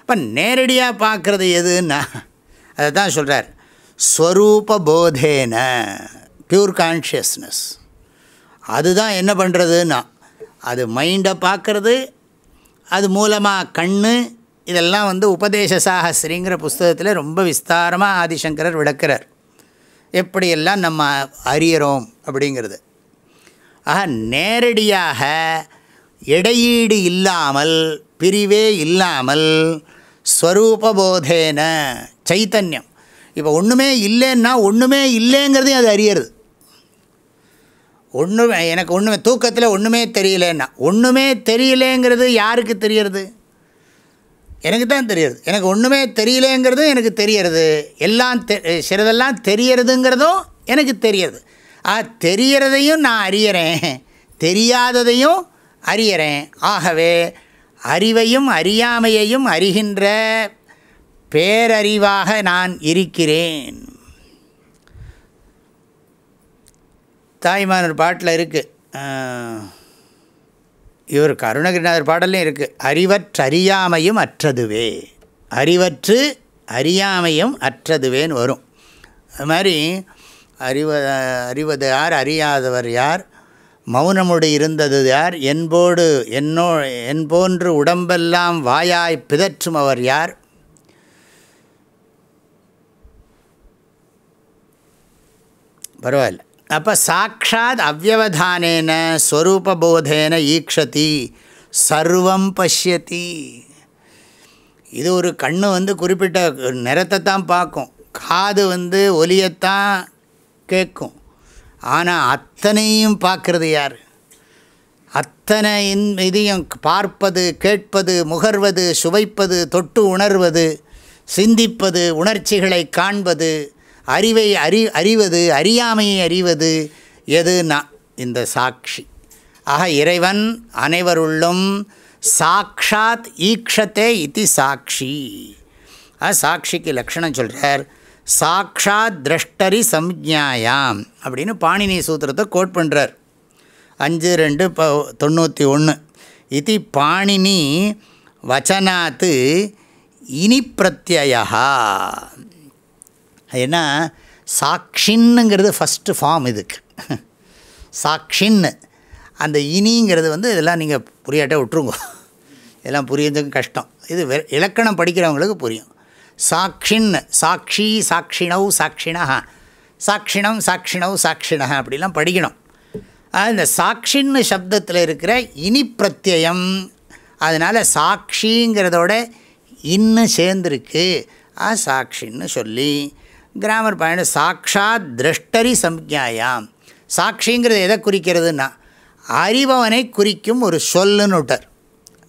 A: அப்போ நேரடியாக பார்க்குறது எதுன்னா அதை தான் சொல்கிறார் ஸ்வரூப போதேன பியூர் கான்ஷியஸ்னஸ் அதுதான் என்ன பண்ணுறதுன்னா அது மைண்டை பார்க்குறது அது மூலமாக கண் இதெல்லாம் வந்து உபதேச சாகசிரிங்கிற புஸ்தகத்தில் ரொம்ப விஸ்தாரமாக ஆதிசங்கரர் விளக்கிறார். எப்படியெல்லாம் நம்ம அறியறோம் அப்படிங்கிறது. ஆக நேரடியாக இடையீடு இல்லாமல் பிரிவே இல்லாமல் ஸ்வரூபபோதேன சைத்தன்யம். இப்போ ஒன்றுமே இல்லைன்னா ஒன்றுமே இல்லைங்கிறதையும் அது அறியறது. ஒன்றுமே எனக்கு ஒன்றுமே தூக்கத்தில் ஒன்றுமே தெரியலன்னா ஒன்றுமே தெரியலேங்கிறது யாருக்கு தெரியறது? எனக்கு தான் தெரியுது எனக்கு ஒன்றுமே தெரியலேங்கிறதும் எனக்கு தெரியறது. எல்லாம் தெ சிறதெல்லாம் தெரியறதுங்கிறதும் எனக்கு தெரியறது. ஆ தெரியறதையும் நான் அறியறேன். தெரியாததையும் அறியறேன். ஆகவே அறிவையும் அறியாமையையும் அறிகின்ற பேரறிவாக நான் இருக்கிறேன். தாய்மானூர் பாட்டில் இருக்குது இவர் கருணகிரிநாதர் பாடலையும் இருக்குது அறிவற்றறியாமையும் அற்றதுவே. அறிவற்று அறியாமையும் அற்றதுவேன்னு வரும். அது மாதிரி அறிவ அறிவது யார்? அறியாதவர் யார்? மௌனமுடி இருந்தது யார்? என்போடு என்னோ என் போன்று உடம்பெல்லாம் வாயாய் பிதற்றும் அவர் யார்? பரவாயில்ல. அப்போ சாட்சாத் அவ்யவதானேன ஸ்வரூபபோதேன ஈக்ஷதி சர்வம் பஷ்யதி. இது ஒரு கண்ணு வந்து குறிப்பிட்ட நிறத்தை தான் பார்க்கும். காது வந்து ஒலியத்தான் கேட்கும். ஆனால் அத்தனையும் பார்க்குறது யார்? அத்தனை இதையும் பார்ப்பது கேட்பது முகர்வது சுவைப்பது தொட்டு உணர்வது சிந்திப்பது உணர்ச்சிகளை காண்பது அறிவை அறி அறிவது அறியாமையை அறிவது எதுனா இந்த சாட்சி ஆக இறைவன் அனைவருள்ளும் சாக்ஷாத் ஈக்ஷத்தே இது சாட்சி சாட்சிக்கு லக்ஷணம் சொல்கிறார் சாக்ஷாத் திரஷ்டரி சம்ஜாயாம் அப்படின்னு பாணினி சூத்திரத்தை கோட் பண்ணுறார் அஞ்சு ரெண்டு ப தொண்ணூற்றி ஒன்று இது பாணினி வச்சனாத்து இனி பிரத்யா ஏன்னா சாக்ஷின்னுங்கிறது ஃபஸ்ட்டு ஃபார்ம் இதுக்கு. சாக்ஷின்னு. அந்த இனிங்கிறது வந்து இதெல்லாம் நீங்கள் புரியாட்ட விட்டுருங்க. இதெல்லாம் புரியறதுக்கு கஷ்டம். இது இலக்கணம் படிக்கிறவங்களுக்கு புரியும். சாக்ஷின் சாட்சி சாட்சிணவ் சாட்சிணா சாட்சிணம் சாட்சிணவ் சாட்சிணா அப்படிலாம் படிக்கணும். இந்த சாட்சின்னு சப்தத்தில் இருக்கிற இனி பிரத்யயம் அதனால் சாட்சிங்கிறதோட இன்னும் சேர்ந்துருக்கு. ஆ சாட்சின்னு சொல்லி. கிராமர் பாயிண்ட் சாட்சாத் திரஷ்டரி சம்ஜாயாம். சாட்சிங்கிறது எதை குறிக்கிறதுன்னா அறிபவனை குறிக்கும் ஒரு சொல்லுன்னுட்டர்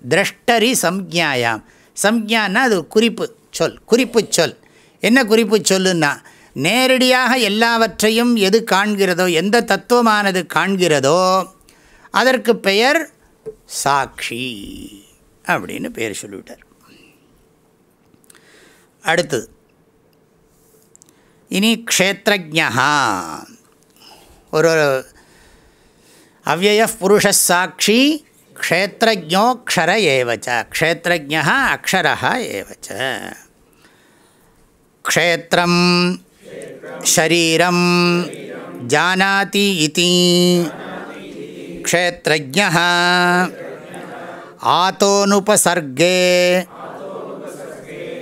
A: திரஷ்டரி சம்ஜாயாம். சம்ஜான்னா அது குறிப்பு சொல் குறிப்பு சொல். என்ன குறிப்பு சொல்லுன்னா நேரடியாக எல்லாவற்றையும் எது காண்கிறதோ எந்த தத்துவமானது காண்கிறதோ அதற்கு பெயர் சாட்சி அப்படின்னு பேர் சொல்லிவிட்டார். அடுத்தது இனி க்ஷேத்திரஜா ஒரு அவ்வய புருஷ சாட்சி க்ஷேத்திரஜோக்ஷர ஏவச்ச. க்ஷேத்திரஜா அக்ஷரா ஏவச்ச. க்ஷேத்திரம் ஷரீரம் ஜானாதி இதி. க்ஷேத்திரஜா ஆத்தோனுபசர்கே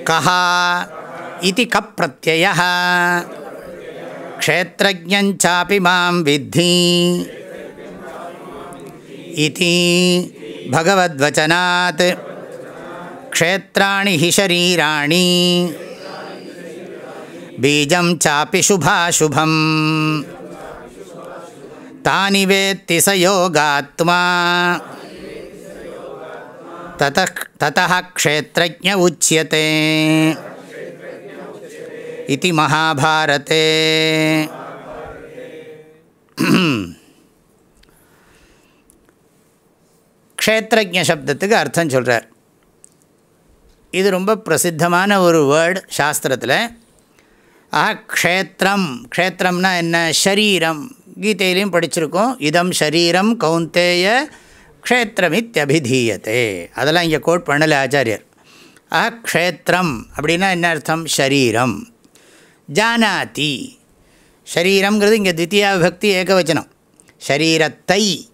A: கஹா इति कप्रत्ययः क्षेत्रज्ञञ्चापि माँ विद्धि। इति भगवद्वचनात्। क्षेत्राणि हि शरीराणि। बीजं चापि शुभाशुभम्। तानि वेत्ति स ततः ततः क्षेत्रज्ञ इति महाभारते க்ஷேத்திரஜ சப்தத்துக்கு அர்த்தம் சொல்கிறார் இது ரொம்ப பிரசித்தமான ஒரு வேர்டு சாஸ்திரத்தில் ஆஹா க்ஷேத்திரம் க்ஷேத்திரம்னா என்ன ஷரீரம் கீதையிலையும் படிச்சிருக்கோம் இதம் ஷரீரம் கௌந்தேய க்ஷேத்திரமித்யபிதீயத்தே அதெல்லாம் இங்கே கோட் பண்ணலை ஆச்சாரியர் ஆஹா க்ஷேத்திரம் அப்படின்னா என்ன அர்த்தம் ஷரீரம் ஜானாதி. ஷரீரங்கிறது இங்கே தித்தியா விபக்தி ஏகவச்சனம். ஷரீரத்தை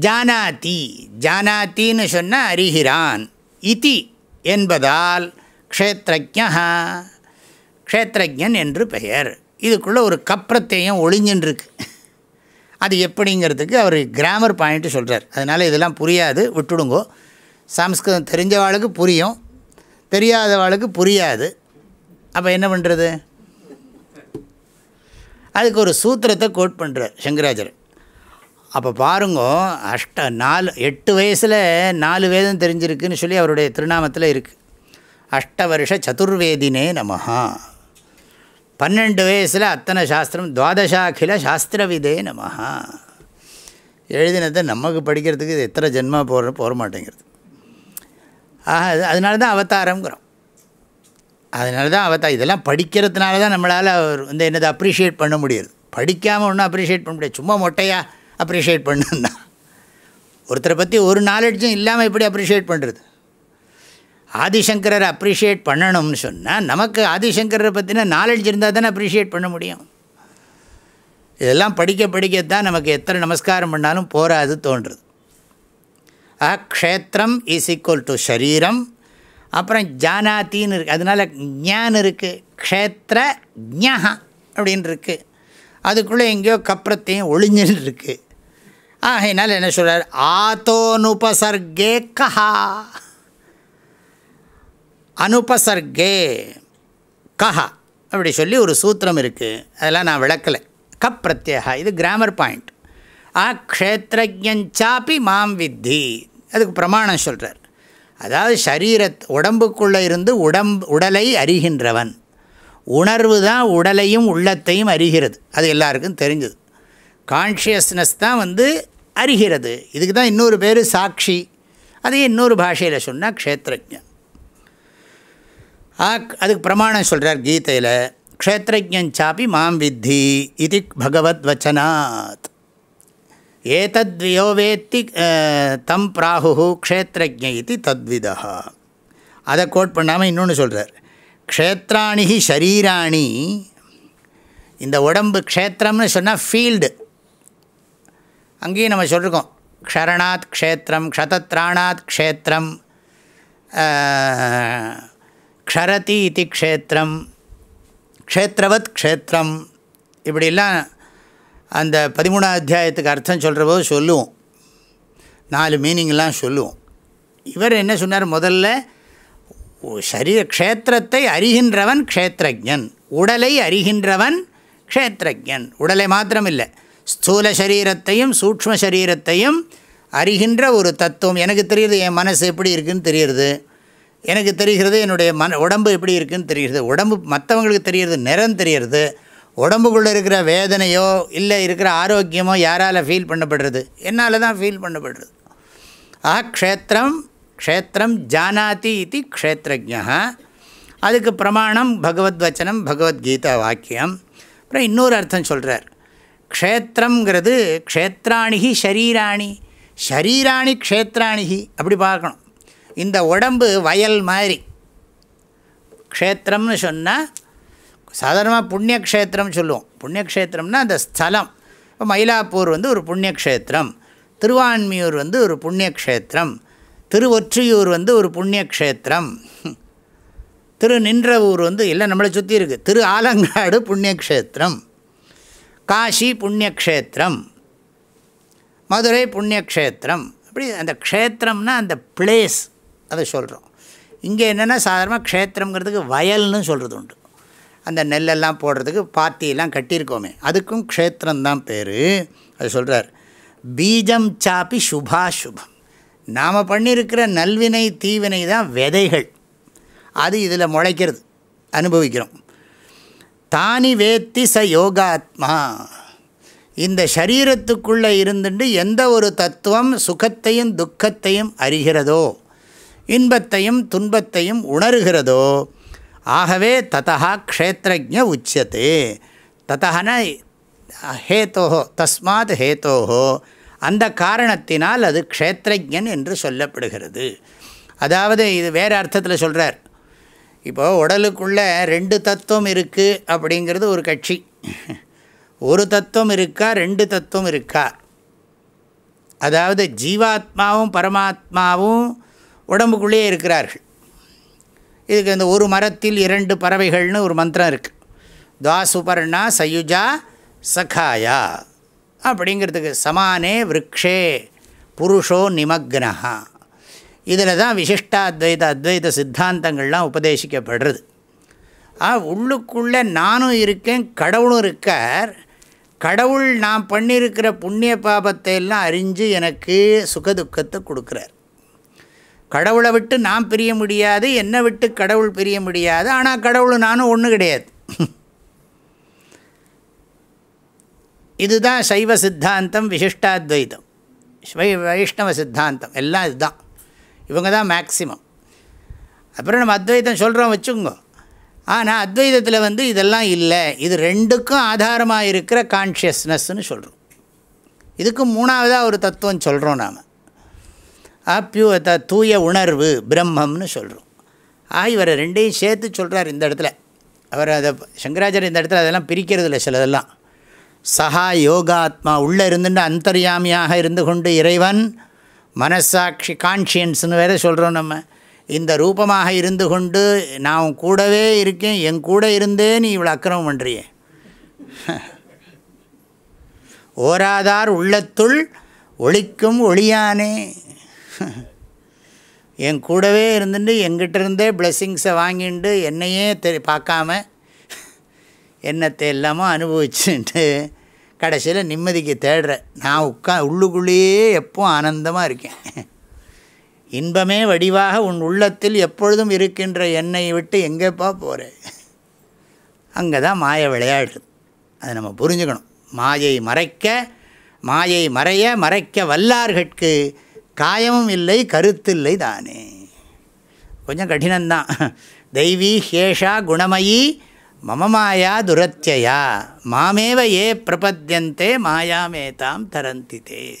A: ஜானாதி. ஜானாத்தின்னு சொன்னால் அறிகிறான். இதி என்பதால் க்ஷேத்ரஜா க்ஷேத்ரஜன் என்று பெயர். இதுக்குள்ளே ஒரு கப்ரத்தையும் ஒளிஞ்சுன்ருக்கு அது எப்படிங்கிறதுக்கு அவர் கிராமர் பாயிண்ட்டு சொல்கிறார் அதனால் இதெல்லாம் புரியாது. விட்டுடுங்கோ. சம்ஸ்கிருதம் தெரிஞ்சவாளுக்கு புரியும். தெரியாதவாளுக்கு புரியாது. அப்போ என்ன பண்ணுறது அதுக்கு ஒரு சூத்திரத்தை கோட் பண்ணுறார் சங்கராச்சர் அப்போ பாருங்க அஷ்ட நாலு எட்டு வயசில் நாலு வேதம் தெரிஞ்சிருக்குன்னு சொல்லி அவருடைய திருநாமத்தில் இருக்குது அஷ்ட வருஷ சதுர்வேதினே நமஹா. பன்னெண்டு வயசில் அத்தனை சாஸ்திரம் துவாதசாக்கில சாஸ்திரவிதே நமஹா. எழுதினதை நமக்கு படிக்கிறதுக்கு இது எத்தனை ஜென்மா போகிற போக மாட்டேங்கிறது. ஆக அதனால தான் அவதாரங்கிறோம் அதனால தான் அவத்தா இதெல்லாம் படிக்கிறதுனால தான் நம்மளால் அவர் வந்து என்னதை அப்ரிஷியேட் பண்ண முடியுது. படிக்காமல் ஒன்றும் அப்ரிஷியேட் பண்ண முடியாது. சும்மா மொட்டையாக அப்ரிஷியேட் பண்ணுன்னா. ஒருத்தரை பற்றி ஒரு நாலெட்ஜும் இல்லாமல் எப்படி அப்ரிஷியேட் பண்ணுறது ஆதிசங்கரரை அப்ரிஷியேட் பண்ணணும்னு சொன்னால் நமக்கு ஆதிசங்கரை பற்றின நாலெட்ஜ் இருந்தால் தானே அப்ரிஷியேட் பண்ண முடியும். இதெல்லாம் படிக்க படிக்கத்தான் நமக்கு எத்தனை நமஸ்காரம் பண்ணாலும் போராது தோன்றுறது ஆ க்ஷேத்திரம் இஸ் ஈக்குவல் டு ஷரீரம் அப்புறம் ஜானாத்தின்னு இருக்குது அதனால் ஞான் இருக்குது க்ஷேத்திர ஜா அப்படின்னு இருக்குது அதுக்குள்ளே எங்கேயோ கப்ரத்தையும் ஒளிஞ்சுன்னு இருக்குது ஆகையினால் என்ன சொல்கிறார் ஆத்தோனுபசர்கே கஹா. அனுபசர்கே கஹா அப்படி சொல்லி ஒரு சூத்திரம் இருக்குது அதெல்லாம் நான் விளக்கலை. கப் பிரத்யேகா இது கிராமர் பாயிண்ட் ஆ க்ஷேத்திரஜாப்பி மாம் வித்தி. அதுக்கு பிரமாணம் சொல்கிறார் அதாவது சரீர உடம்புக்குள்ளே இருந்து உடம்பு உடலை அறிகின்றவன். உணர்வு தான் உடலையும் உள்ளத்தையும் அறிகிறது. அது எல்லாருக்கும் தெரிஞ்சது. கான்ஷியஸ்னஸ் தான் வந்து அறிகிறது. இதுக்கு தான் இன்னொரு பேர் சாட்சி. அதே இன்னொரு பாஷையில் சொன்னால் க்ஷேத்திரஜன் ஆ அதுக்கு பிரமாணம் சொல்கிறார் கீதையில். க்ஷேத்திரஜாப்பி மாம் வித்தி. இது பகவத் வச்சனாத். ஏதத்வியோ வேத்தி தம் பிராகு க்ஷேத்திரஜ இது தத்விதா அதை கோட் பண்ணாமல் இன்னொன்று சொல்கிறார் க்ஷேத்ராணி ஷரீராணி இந்த உடம்பு க்ஷேத்திரம்னு சொன்னால் ஃபீல்டு அங்கேயும் நம்ம சொல்லியிருக்கோம் க்ஷரணாத் க்ஷேத்திரம் க்ஷதத்ராணாத் க்ஷேத்திரம் க்ஷரதி இது க்ஷேத்திரம் க்ஷேத்திரவத் க்ஷேத்திரம் இப்படிலாம் அந்த பதிமூணாம் அத்தியாயத்துக்கு அர்த்தம் சொல்கிற போது சொல்லுவோம். நாலு மீனிங்லாம் சொல்லுவோம். இவர் என்ன சொன்னார்? முதல்ல சரீர க்ஷேத்திரத்தை அறிகின்றவன் க்ஷேத்திரஜன் உடலை அறிகின்றவன் க்ஷேத்திரஜன் உடலை மாத்திரம் இல்லை ஸ்தூல சரீரத்தையும் சூக்ம சரீரத்தையும் அறிகின்ற ஒரு தத்துவம். எனக்கு தெரியுது என் மனசு எப்படி இருக்குதுன்னு தெரியுது. எனக்கு தெரிகிறது என்னுடைய மன உடம்பு எப்படி இருக்குதுன்னு தெரிகிறது உடம்பு மற்றவங்களுக்கு தெரிகிறது நிறம் தெரிகிறது உடம்புக்குள்ளே இருக்கிற வேதனையோ இல்லை இருக்கிற ஆரோக்கியமோ யாரால் ஃபீல் பண்ணப்படுறது? என்னால் தான் ஃபீல் பண்ணப்படுறது. ஆ க்ஷேத்திரம் க்ஷேத்திரம் ஜானாதி இது க்ஷேத்திரஜா அதுக்கு பிரமாணம் பகவத்வச்சனம் பகவத்கீதா வாக்கியம். அப்புறம் இன்னொரு அர்த்தம் சொல்கிறார் க்ஷேத்திரங்கிறது க்ஷேத்ராணிகி ஷரீராணி. ஷரீராணி க்ஷேத்ராணிகி அப்படி பார்க்கணும். இந்த உடம்பு வயல் மாதிரி. க்ஷேத்திரம்னு சொன்னால் சாதாரணமாக புண்ணியக்ஷேத்திரம் சொல்லுவோம். புண்ணியக்ஷேத்திரம்னா அந்த ஸ்தலம். இப்போ மயிலாப்பூர் வந்து ஒரு புண்ணியக்ஷேத்திரம். திருவான்மியூர் வந்து ஒரு புண்ணியக்ஷேத்திரம். திருவொற்றியூர் வந்து ஒரு புண்ணியக்ஷேத்திரம். திரு நின்ற ஊர் வந்து இல்லை நம்மளை சுற்றி இருக்குது திரு ஆலங்காடு புண்ணியக்ஷேத்திரம். காஷி புண்ணியக்ஷேத்திரம். மதுரை புண்ணியக்ஷேத்திரம். அப்படி அந்த க்ஷேத்திரம்னா அந்த பிளேஸ் அதை சொல்கிறோம் இங்கே என்னென்னா சாதாரணமாக க்ஷேத்திரங்கிறதுக்கு வயல்னு சொல்கிறது உண்டு. அந்த நெல்லெல்லாம் போடுறதுக்கு பாத்தியெல்லாம் கட்டியிருக்கோமே. அதுக்கும் க்ஷேத்திரம்தான் பேர். அது சொல்கிறார் பீஜம் சாப்பி சுபாசுபம். நாம் பண்ணியிருக்கிற நல்வினை தீவினை தான் விதைகள். அது இதில் முளைக்கிறது. அனுபவிக்கிறோம். தானி வேத்தி ச யோகாத்மா. இந்த சரீரத்துக்குள்ளே இருந்துட்டு எந்த ஒரு தத்துவம் சுகத்தையும் துக்கத்தையும் அறிகிறதோ இன்பத்தையும் துன்பத்தையும் உணர்கிறதோ ஆகவே ததா க்ஷேத்திரஜ உச்சத்தே தத்தன ஹேத்தோஹோ தஸ்மாத் ஹேத்தோஹோ அந்த காரணத்தினால் அது க்ஷேத்திரஜன் என்று சொல்லப்படுகிறது. அதாவது இது வேறு அர்த்தத்தில் சொல்கிறார் இப்போது உடலுக்குள்ளே ரெண்டு தத்துவம் இருக்குது அப்படிங்கிறது ஒரு கட்சி. ஒரு தத்துவம் இருக்கா ரெண்டு தத்துவம் இருக்கா? அதாவது ஜீவாத்மாவும் பரமாத்மாவும் உடம்புக்குள்ளேயே இருக்கிறார்கள். இதுக்கு இந்த ஒரு மரத்தில் இரண்டு பறவைகள்னு ஒரு மந்திரம் இருக்குது துவாசுபர்ணா சயுஜா சகாயா. அப்படிங்கிறதுக்கு சமானே விரக்ஷே புருஷோ நிமக்னஹா. இதில் தான் விசிஷ்டாத்வைத அத்வைத சித்தாந்தங்கள்லாம் உபதேசிக்கப்படுறது. ஆ உள்ளுக்குள்ளே நானும் இருக்கேன் கடவுளும் இருக்கார். கடவுள் நான் பண்ணியிருக்கிற புண்ணிய பாபத்தை எல்லாம் அறிஞ்சு எனக்கு சுகதுக்கத்தை கொடுக்குறார். கடவுளை விட்டு நான் பிரிய முடியாது என்னை விட்டு கடவுள் பிரிய முடியாது. ஆனால் கடவுள் நானும் ஒன்றும் கிடையாது. இதுதான் சைவ சித்தாந்தம் விசிஷ்டாத்வைதம். வை வைஷ்ணவ சித்தாந்தம் எல்லாம் இதுதான். இவங்க தான் மேக்சிமம். அப்புறம் நம்ம அத்வைதம் சொல்கிறோம் வச்சுக்கோங்க. ஆனால் அத்வைதத்தில் வந்து இதெல்லாம் இல்லை. இது ரெண்டுக்கும் ஆதாரமாக இருக்கிற கான்ஷியஸ்னஸ்ன்னு சொல்கிறோம் இதுக்கு மூணாவதாக ஒரு தத்துவம் சொல்கிறோம் நாம். ஆப்யூ த தூய உணர்வு பிரம்மம்னு சொல்கிறோம் ஆ இவரை ரெண்டையும் சேர்த்து சொல்கிறார் இந்த இடத்துல. அவர் அதை சங்கராச்சாரியர் இந்த இடத்துல அதெல்லாம் பிரிக்கிறது இல்லை சிலதெல்லாம். சஹா யோகாத்மா உள்ளே இருந்துட்டு அந்தர்யாமியாக இருந்து கொண்டு இறைவன் மனசாட்சி கான்ஷியன்ஸ்னு வேறு சொல்கிறோம் நம்ம. இந்த ரூபமாக இருந்து கொண்டு நான் கூடவே இருக்கேன் என் கூட இருந்தே நீ இவ்வளோ அக்கிரமம் பண்ணுறியே ஓராதார் உள்ளத்துள் ஒளிக்கும் ஒளியானே. என் கூடவே இருந்துட்டு எங்கிட்ட இருந்தே பிளெஸ்ஸிங்ஸை வாங்கிட்டு என்னையே தெரி பார்க்காம என்னத்தை எல்லாமோ அனுபவிச்சுட்டு கடைசியில் நிம்மதிக்கு தேடுற. நான் உட்கா உள்ளுக்குள்ளேயே எப்போ ஆனந்தமாக இருக்கேன். இன்பமே வடிவாக உன் உள்ளத்தில் எப்பொழுதும் இருக்கின்ற என்னை விட்டு எங்கேப்பா போகிறேன் அங்கே தான் மாய விளையாடுறது அதை நம்ம புரிஞ்சுக்கணும். மாயை மறைக்க மாயை மறைய மறைக்க வல்லார்கட்கு காயமும் இல்லை கருத்தில்லை தானே. கொஞ்சம் கடினம்தான். தெய்வீ ஹேஷா குணமயி மமமாயா துரத்தியா மாமேவ ஏ பிரபத்தியந்தே மாயாமேதாம் தரந்தித்தே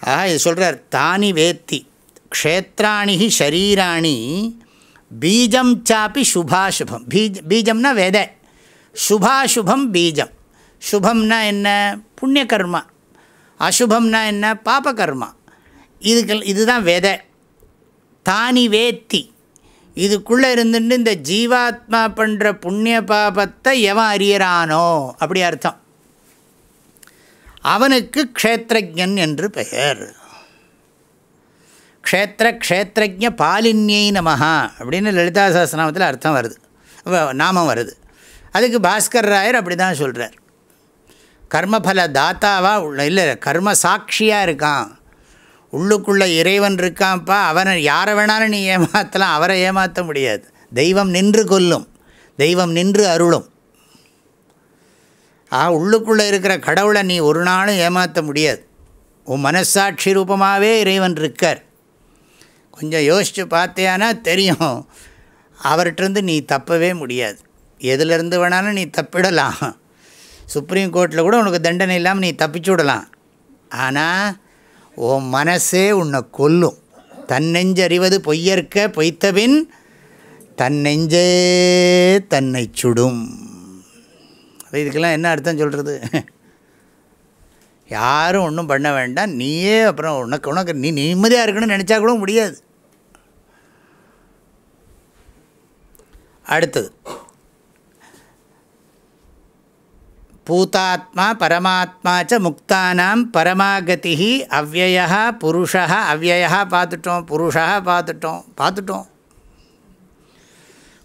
A: ஆஹா இது சொல்கிறார் தானி வேத்தி. க்ஷேத்ராணி ஷரீராணி பீஜம் சாப்பி சுபாசுபம். பீஜ் பீஜம்னா வெதை. சுபாசுபம் பீஜம். சுபம்னா என்ன? புண்ணிய கர்மா அசுபம்னா என்ன? பாபகர்மா. இதுக்கு இதுதான் விதை. தானி வேத்தி. இதுக்குள்ளே இருந்துட்டு இந்த ஜீவாத்மா பண்ணுற புண்ணிய பாபத்தை எவன் அறியறானோ? அப்படி அர்த்தம். அவனுக்கு க்ஷேத்திரஜன் என்று பெயர். க்ஷேத்திர க்ஷேத்திரஜ பாலின்யை நமஹா அப்படின்னு லலிதா சாஸ்திரநாமத்தில் அர்த்தம் வருது. நாமம் வருது. அதுக்கு பாஸ்கர் ராயர் அப்படி தான் சொல்கிறார் கர்மபல தாத்தாவாக உள்ள இல்லை கர்ம சாட்சியாக இருக்கான். உள்ளுக்குள்ளே இறைவன் இருக்கான்ப்பா. அவனை யாரை வேணாலும் நீ ஏமாற்றலாம் அவரை ஏமாற்ற முடியாது. தெய்வம் நின்று கொல்லும். தெய்வம் நின்று அருளும். ஆ உள்ளுக்குள்ளே இருக்கிற கடவுளை நீ ஒரு நாளும் ஏமாற்ற முடியாது. உன் மனசாட்சி ரூபமாகவே இறைவன் இருக்கார். கொஞ்சம் யோசித்து பார்த்தியானா தெரியும். அவர்கிட்டருந்து நீ தப்பவே முடியாது. எதுலேருந்து வேணாலும் நீ தப்பிடலாம். சுப்ரீம் கோர்ட்டில் கூட உனக்கு தண்டனை இல்லாமல் நீ தப்பிச்சு விடலாம். ஆனால் உன் மனசே உன்னை கொல்லும். தன்னெஞ்சறிவது பொய்யற்க பொய்த்தபின் தன்னெஞ்சே தன்னை சுடும். இதுக்கெல்லாம் என்ன அர்த்தம் சொல்கிறது யாரும் ஒன்றும் பண்ண வேண்டாம். நீயே அப்புறம் உனக்கு உனக்கு நீ நிம்மதியாக இருக்கணும்னு நினச்சா கூட முடியாது. அடுத்தது. பூதாத்மா பரமாத்மா ச முக்தானாம் பரமாகதி அவ்வயா புருஷா அவ்வயா பார்த்துட்டோம் புருஷா பார்த்துட்டோம் பார்த்துட்டோம்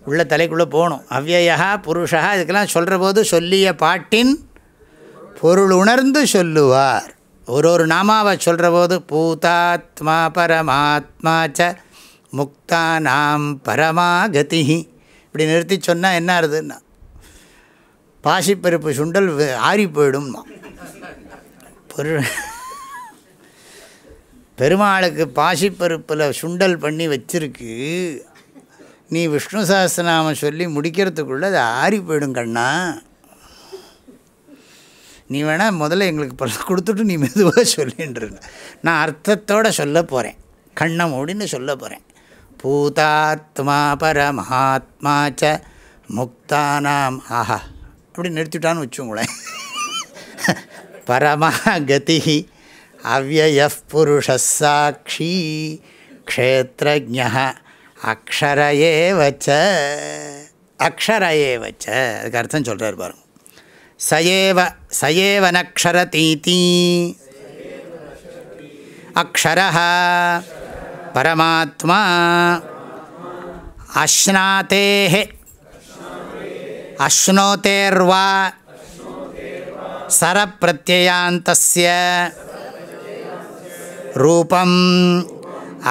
A: உள்ள தலைக்குள்ளே போகணும். அவ்வயா புருஷா இதுக்கெல்லாம் சொல்கிற போது சொல்லிய பாட்டின் பொருள் உணர்ந்து சொல்லுவார். ஒரு ஒரு நாமாவை சொல்கிற போது பூதாத்மா பரமாத்மா ச முக்தானாம் பரமாகதி இப்படி நிறுத்தி சொன்னால் என்ன ஆகுதுன்னா பாசிப்பருப்பு சுண்டல் ஆறி போயிடும்மா பொரு பெருமாளுக்கு பாசிப்பருப்பில் சுண்டல் பண்ணி வச்சிருக்கு. நீ விஷ்ணு சஹஸ்ரநாமம் சொல்லி முடிக்கிறதுக்குள்ளே அது ஆறி போயிடும் கண்ணா. நீ வேணால் முதல்ல எங்களுக்கு கொடுத்துட்டு நீ மெதுவாக சொல்லின்ற நான் அர்த்தத்தோடு சொல்ல போகிறேன் கண்ணை மூடின்னு சொல்ல போகிறேன் பூதாத்மா பரமாத்மா ச முக்தானாம். ஆஹா. அப்படி நிறுத்திட்டான்னு வச்சுங்களேன் பரமகதி அவ்வய புருஷசாட்சி க்ஷேத்திரஜ அக்ஷரையே வச்ச அக்ஷர ஏவச்ச அதுக்கு அர்த்தம் சொல்கிறார் பாருங்க. சயேவ சயேவ நக்ஷரதீதி அக்ஷர பரமாத்மா. அஷ்னாதே அஷ்னோதேர்வா சரப்பிரத்யயாந்தஸ்ய ரூபம்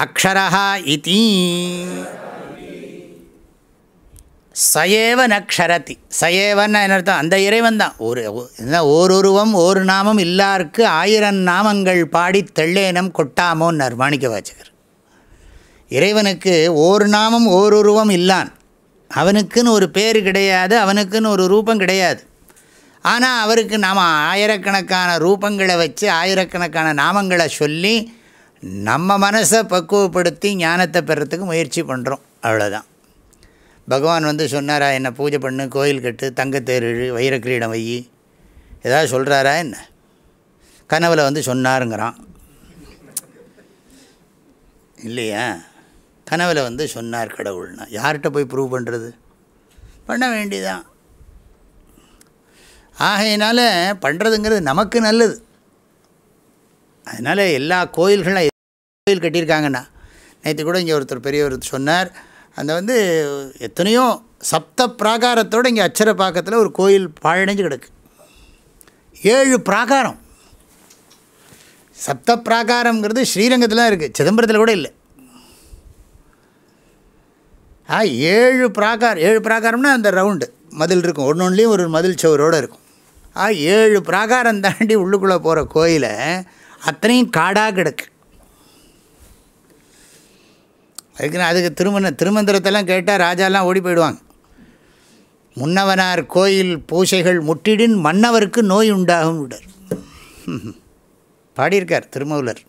A: அக்ஷரः இதி சயேவ நக்ஷரதி சயேவன்னா என்ன அர்த்தம்? அந்த இறைவன் தான். ஒரு என்ன ஓருருவம் ஒரு நாமம் இல்லாருக்கு ஆயிரம் நாமங்கள் பாடி தெள்ளேனம் கொட்டாமோன்னார் மாணிக்க வாச்சகர். இறைவனுக்கு ஒரு நாமம் ஓருருவம் இல்லான். அவனுக்குன்னு ஒரு பேர் கிடையாது அவனுக்குன்னு ஒரு ரூபம் கிடையாது. ஆனால் அவருக்கு நாம் ஆயிரக்கணக்கான ரூபங்களை வச்சு ஆயிரக்கணக்கான நாமங்களை சொல்லி நம்ம மனசை பக்குவப்படுத்தி ஞானத்தை பெறத்துக்கு முயற்சி பண்ணுறோம் அவ்வளோதான் பகவான் வந்து சொன்னாரா என்ன பூஜை பண்ணு கோயில் கட்டு தங்கத்தேர் வைரக்கிரீடம் வை. ஏதாவது சொல்கிறாரா என்ன? கனவில் வந்து சொன்னாருங்கிறான். இல்லையா? கனவில் வந்து சொன்னார் கடவுள்னா. யார்கிட்ட போய் ப்ரூவ் பண்ணுறது பண்ண வேண்டிதான். ஆகையினால் பண்ணுறதுங்கிறது நமக்கு நல்லது. அதனால் எல்லா கோயில்களும் கோயில் கட்டியிருக்காங்கண்ணா நேற்று கூட இங்கே ஒருத்தர் பெரியவர் சொன்னார். அந்த வந்து எத்தனையோ சப்த பிராகாரத்தோடு இங்கே அச்சரப்பாக்கத்தில் ஒரு கோயில் பாழடைஞ்சு கிடக்கு. ஏழு பிராகாரம். சப்த பிராகாரங்கிறது ஸ்ரீரங்கத்தில் தான் இருக்குது சிதம்பரத்தில் கூட இல்லை. ஆ ஏழு பிராகாரம் ஏழு பிராகாரம்னா அந்த ரவுண்டு மதில் இருக்கும். ஒன்று ஒன்றுலேயும் ஒரு மதில் சுவரோடு இருக்கும். ஆ ஏழு பிராகாரம் தாண்டி உள்ளுக்குள்ளே போகிற கோயிலை அத்தனையும் காடாக கிடக்கு. அதுக்கு அதுக்கு திருமண திருமந்திரத்தெல்லாம் கேட்டால் ராஜாலாம் ஓடி போயிடுவாங்க. முன்னவனார் கோயில் பூசைகள் முட்டிடின் மன்னவருக்கு நோய் உண்டாகும் விடர் பாடியிருக்கார் திருமூலர்.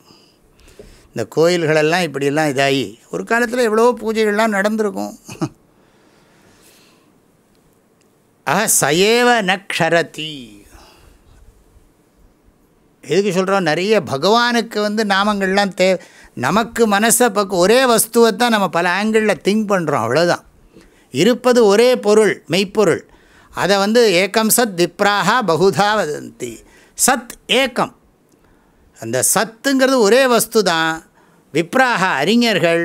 A: இந்த கோயில்களெல்லாம் இப்படியெல்லாம் இதாகி ஒரு காலத்தில் எவ்வளோ பூஜைகள்லாம் நடந்திருக்கும். ஆஹ சயேவ நக்ஷரதி. எதுக்கு சொல்கிறோம் நிறைய பகவானுக்கு வந்து நாமங்கள்லாம் தே நமக்கு மனசை பக்கம் ஒரே வஸ்துவை தான் நம்ம பல ஆங்கிளில் திங்க் பண்ணுறோம் அவ்வளோதான் இருப்பது ஒரே பொருள் மெய்ப்பொருள். அதை வந்து ஏக்கம் சத் விப்ராகா பகுதா வதந்தி. சத் ஏக்கம். அந்த சத்துங்கிறது ஒரே வஸ்து தான் விப்ராக அறிஞர்கள்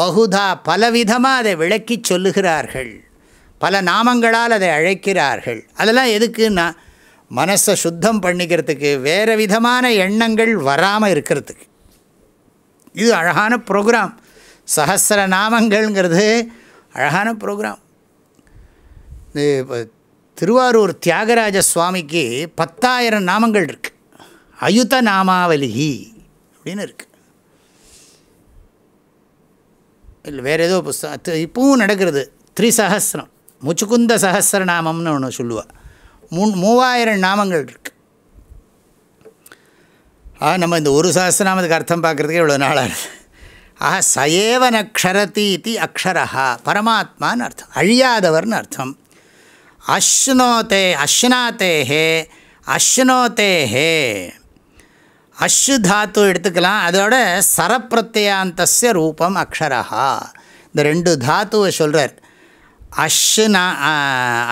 A: பகுதா பலவிதமாக அதை விளக்கி சொல்லுகிறார்கள். பல நாமங்களால் அதை அழைக்கிறார்கள். அதெல்லாம் எதுக்குன்னா மனசை சுத்தம் பண்ணிக்கிறதுக்கு வேறு விதமான எண்ணங்கள் வராமல் இருக்கிறதுக்கு. இது அழகான ப்ரோக்ராம். சஹசிர நாமங்கள்ங்கிறது அழகான ப்ரோக்ராம். இது திருவாரூர் தியாகராஜ சுவாமிக்கு பத்தாயிரம் நாமங்கள் இருக்குது அயுத நாமாவலிகி அப்படின்னு இருக்குது இல்லை வேறு ஏதோ புஸ்தகம். இப்பவும் நடக்கிறது. த்ரிசஹசிரம் முச்சுக்குந்த சஹசிரநாமம்னு ஒன்று சொல்லுவாள் மூ மூவாயிரம் நாமங்கள் இருக்குது ஆ நம்ம இந்த ஒரு சஹசிரநாமத்துக்கு அர்த்தம் பார்க்குறதுக்கே இவ்வளோ நாளாக ஆஹா சயேவன க்ஷரதி இது அக்ஷரஹா. பரமாத்மான்னு அர்த்தம். அழியாதவர்னு அர்த்தம். அஷ்னோதே அஷ்னாத்தேஹே அஷ்னோத்தேஹே அஷு தாத்து எடுத்துக்கலாம் அதோட சரப்பிரத்யாந்தஸ்ய ரூபம் அக்ஷரா இந்த ரெண்டு தாத்துவை சொல்கிறார் அஷ்னா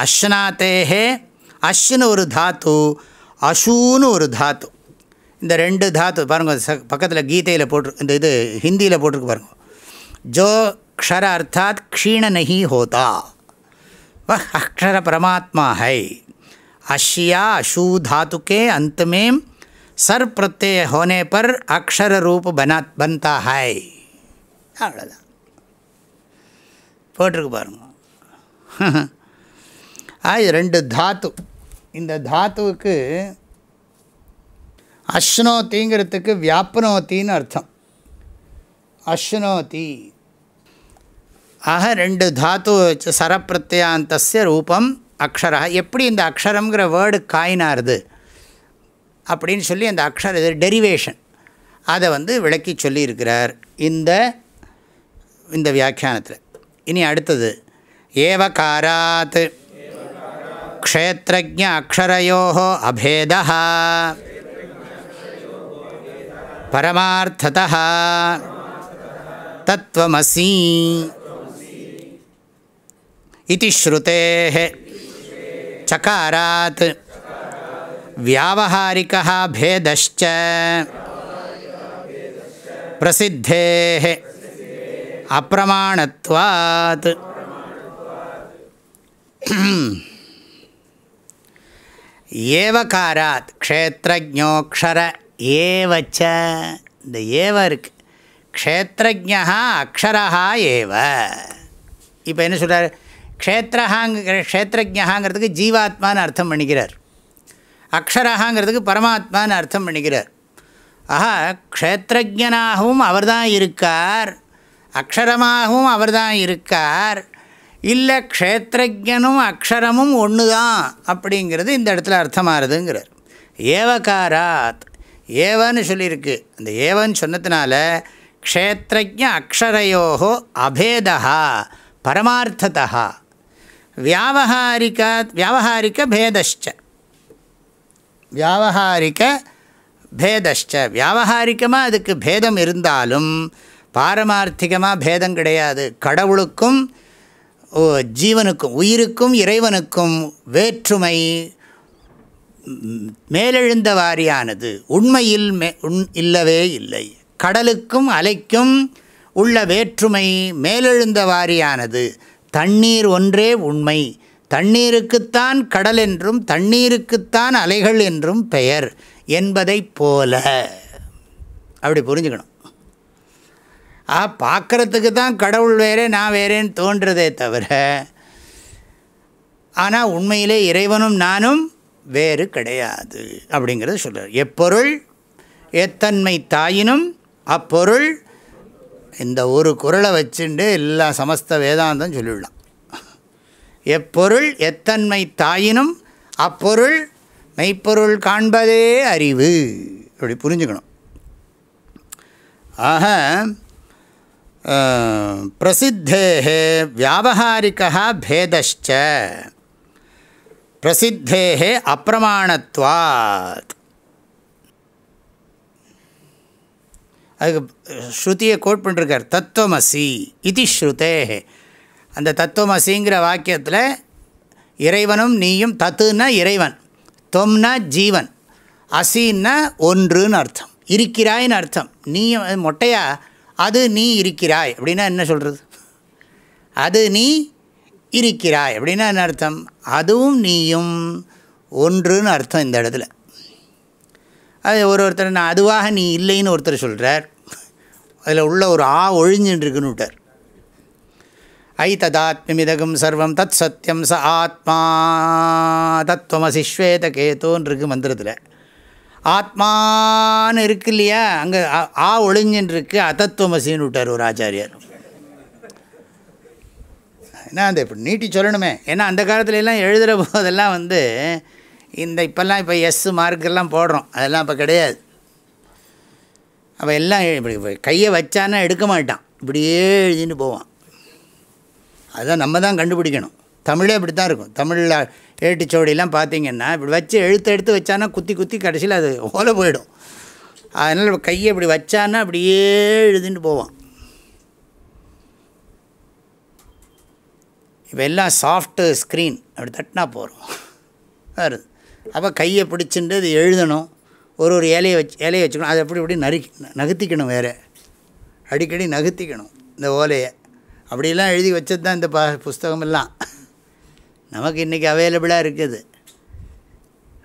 A: அஷ்னாத்தேகே அஷ்னு ஒரு தாத்து அஷூன்னு ஒரு தாத்து இந்த ரெண்டு தாத்து பாருங்கள் ச பக்கத்தில் கீதையில் போட்டு இந்த இது ஹிந்தியில் போட்டிருக்கு பாருங்கள் ஜோ க்ஷர அர்த்தாத் க்ஷீண நகி ஹோதா வஹ் அக்ஷர பரமாத்மா ஹை அஷ்யா அஷூ தாத்துக்கே அந்தமேம் सर प्रत्यय होने पर अक्षर रूप बना बनता है அவ்வளோதான் போட்டிருக்கு பாருங்க ஆ இது ரெண்டு தாத்து இந்த தாத்துவுக்கு அஷ்னோத்திங்கிறதுக்கு வியாப்னோத்தின்னு அர்த்தம் அஷ்னோதி ஆக ரெண்டு தாத்து வச்சு சரப்பிரத்யாந்தஸ்ய ரூபம் அக்ஷரா எப்படி இந்த அக்ஷரங்கிற வேர்டு காயினாருது அப்படின்னு சொல்லி அந்த அக்ஷர இது டெரிவேஷன் அதை வந்து விளக்கி சொல்லியிருக்கிறார் இந்த இந்த வியாக்கியானத்தில். இனி அடுத்தது ஏவகாராத் க்ஷேத்ரஜ அக்ஷரையோ அபேதா பரமார்த்ததா தத்துவமசி இது ஸ்ருதே சகாராத் வியாபகாரிக்கா பேதச்ச பிரசித்தே அப்பிரமாணத்வாத் ஏவகாராத் க்ஷேத்திரஜோக்ஷர ஏவச்ச இந்த ஏவ இருக்கு. க்ஷேத்திரஜா அக்ஷரஹா ஏவ। இப்போ என்ன சொல்கிறார் க்ஷேத்திரஹாங்க க்ஷேத்திரஜாங்கிறதுக்கு ஜீவாத்மான்னு அர்த்தம் பண்ணிக்கிறார். அக்ஷரஹாங்கிறதுக்கு பரமாத்மான்னு அர்த்தம் பண்ணிக்கிறார். ஆஹா க்ஷேத்திரஜனாகவும் அவர் தான் இருக்கார். அக்ஷரமாகவும் அவர் தான் இருக்கார். இல்லை க்ஷேத்திரஜனும் அக்ஷரமும் ஒன்று தான் அப்படிங்கிறது இந்த இடத்துல அர்த்தமாகுதுங்கிறார் ஏவகாராத் ஏவன்னு சொல்லியிருக்கு. அந்த ஏவன்னு சொன்னதுனால க்ஷேத்திரஜ அக்ஷரையோகோ அபேதா பரமார்த்ததா வியாவகாரிக வியாவகாரிக பேதச்ச வியாவகாரிக பேதஷ்ட வியாவகாரிகமாக அதுக்கு பேதம் இருந்தாலும் பாரமார்த்திகமாக பேதம் கிடையாது. கடவுளுக்கும் ஜீவனுக்கும் உயிருக்கும் இறைவனுக்கும் வேற்றுமை மேலெழுந்த வாரியானது. உண்மையில் மே உண் இல்லவே இல்லை. கடலுக்கும் அலைக்கும் உள்ள வேற்றுமை மேலெழுந்த வாரியானது. தண்ணீர் ஒன்றே உண்மை. தண்ணீருக்குத்தான் கடல் என்றும் தண்ணீருக்குத்தான் அலைகள் என்றும் பெயர் என்பதைப் போல. அப்படி புரிஞ்சுக்கணும். ஆ பார்க்குறதுக்கு தான் கடவுள் வேறே நான் வேறேன்னு தோன்றதே தவிர ஆனால் உண்மையிலே இறைவனும் நானும் வேறு கிடையாது அப்படிங்கிறத சொல்கிறார் எப்பொருள் எத்தன்மை தாயினும் அப்பொருள் இந்த ஒரு குரலை வச்சுட்டு எல்லா சமஸ்த வேதாந்தம் சொல்லிடலாம். எப்பொருள் எத்தன்மை தாயினும் அப்பொருள் மெய்ப்பொருள் காண்பதே அறிவு. அப்படி புரிஞ்சுக்கணும். ஆக பிரசித்தேகே வியாபகாரிக்கா பேதச்ச பிரசித்தேகே அப்பிரமாணத்வாத் அதுக்கு ஸ்ருதியை கோட் பண்ணிருக்கார். தத்துவமசி. இது ஸ்ருதேகே. அந்த தத்துவமசிங்கிற வாக்கியத்தில் இறைவனும் நீயும் தத்துன்னா இறைவன் தொம்னா ஜீவன் அசின்னா ஒன்றுன்னு அர்த்தம். இருக்கிறாய்னு அர்த்தம். நீயும் மொட்டையா? அது நீ இருக்கிறாய். அப்படின்னா என்ன சொல்கிறது அது நீ இருக்கிறாய். அப்படின்னா என்ன அர்த்தம்? அதுவும் நீயும் ஒன்றுன்னு அர்த்தம் இந்த இடத்துல. அது ஒரு ஒருத்தர் நான் அதுவாக நீ இல்லைன்னு ஒருத்தர் சொல்கிறார் அதில் உள்ள ஒரு ஆ ஒழிஞ்சுன்னு இருக்குன்னு விட்டார். ஐ சர்வம் தத் சத்தியம் ச ஆத்மா தத்துவமசி ஸ்வேத கேத்தோன்னு இருக்குது மந்திரத்தில். ஆத்மான்னு இருக்கு இல்லையா? அங்கே ஆ ஒளிஞ்சின்னு இருக்கு அதத்துவமசின்னு விட்டார் ஒரு ஆச்சாரியார். என்ன அந்த இப்படி நீட்டி சொல்லணுமே? ஏன்னா அந்த காலத்துல எல்லாம் எழுதுகிற போதெல்லாம் வந்து இந்த இப்போல்லாம் இப்போ எஸ் மார்க்கெல்லாம் போடுறோம். அதெல்லாம் இப்போ கிடையாது. அப்போ எல்லாம் இப்படி இப்படி கையை வச்சானா எடுக்க மாட்டான். இப்படியே எழுதின்னு போவான். அதான் நம்ம தான் கண்டுபிடிக்கணும். தமிழே இப்படி தான் இருக்கும். தமிழில் ஏட்டுச்சோடிலாம் பார்த்தீங்கன்னா இப்படி வச்சு எழுத்து எடுத்து வச்சானா குத்தி குத்தி கடைசியில் அது ஓலை போயிடும். அதனால் கையை இப்படி வச்சானா அப்படியே எழுதிட்டு போவான். இப்போ எல்லாம் சாஃப்ட்டு ஸ்க்ரீன் அப்படி தட்டினா போகிறோம் வருது அப்போ கையை பிடிச்சிட்டு இது எழுதணும். ஒரு ஒரு இலையை வச்சு இலையை வச்சுக்கணும். அதை அப்படி இப்படி நறுக்கி நகர்த்திக்கணும் வேறு. அடிக்கடி நகர்த்திக்கணும் இந்த ஓலையை. அப்படிலாம் எழுதி வச்சது தான் இந்த ப புஸ்தகமெல்லாம். நமக்கு இன்றைக்கி அவைலபிளாக இருக்குது.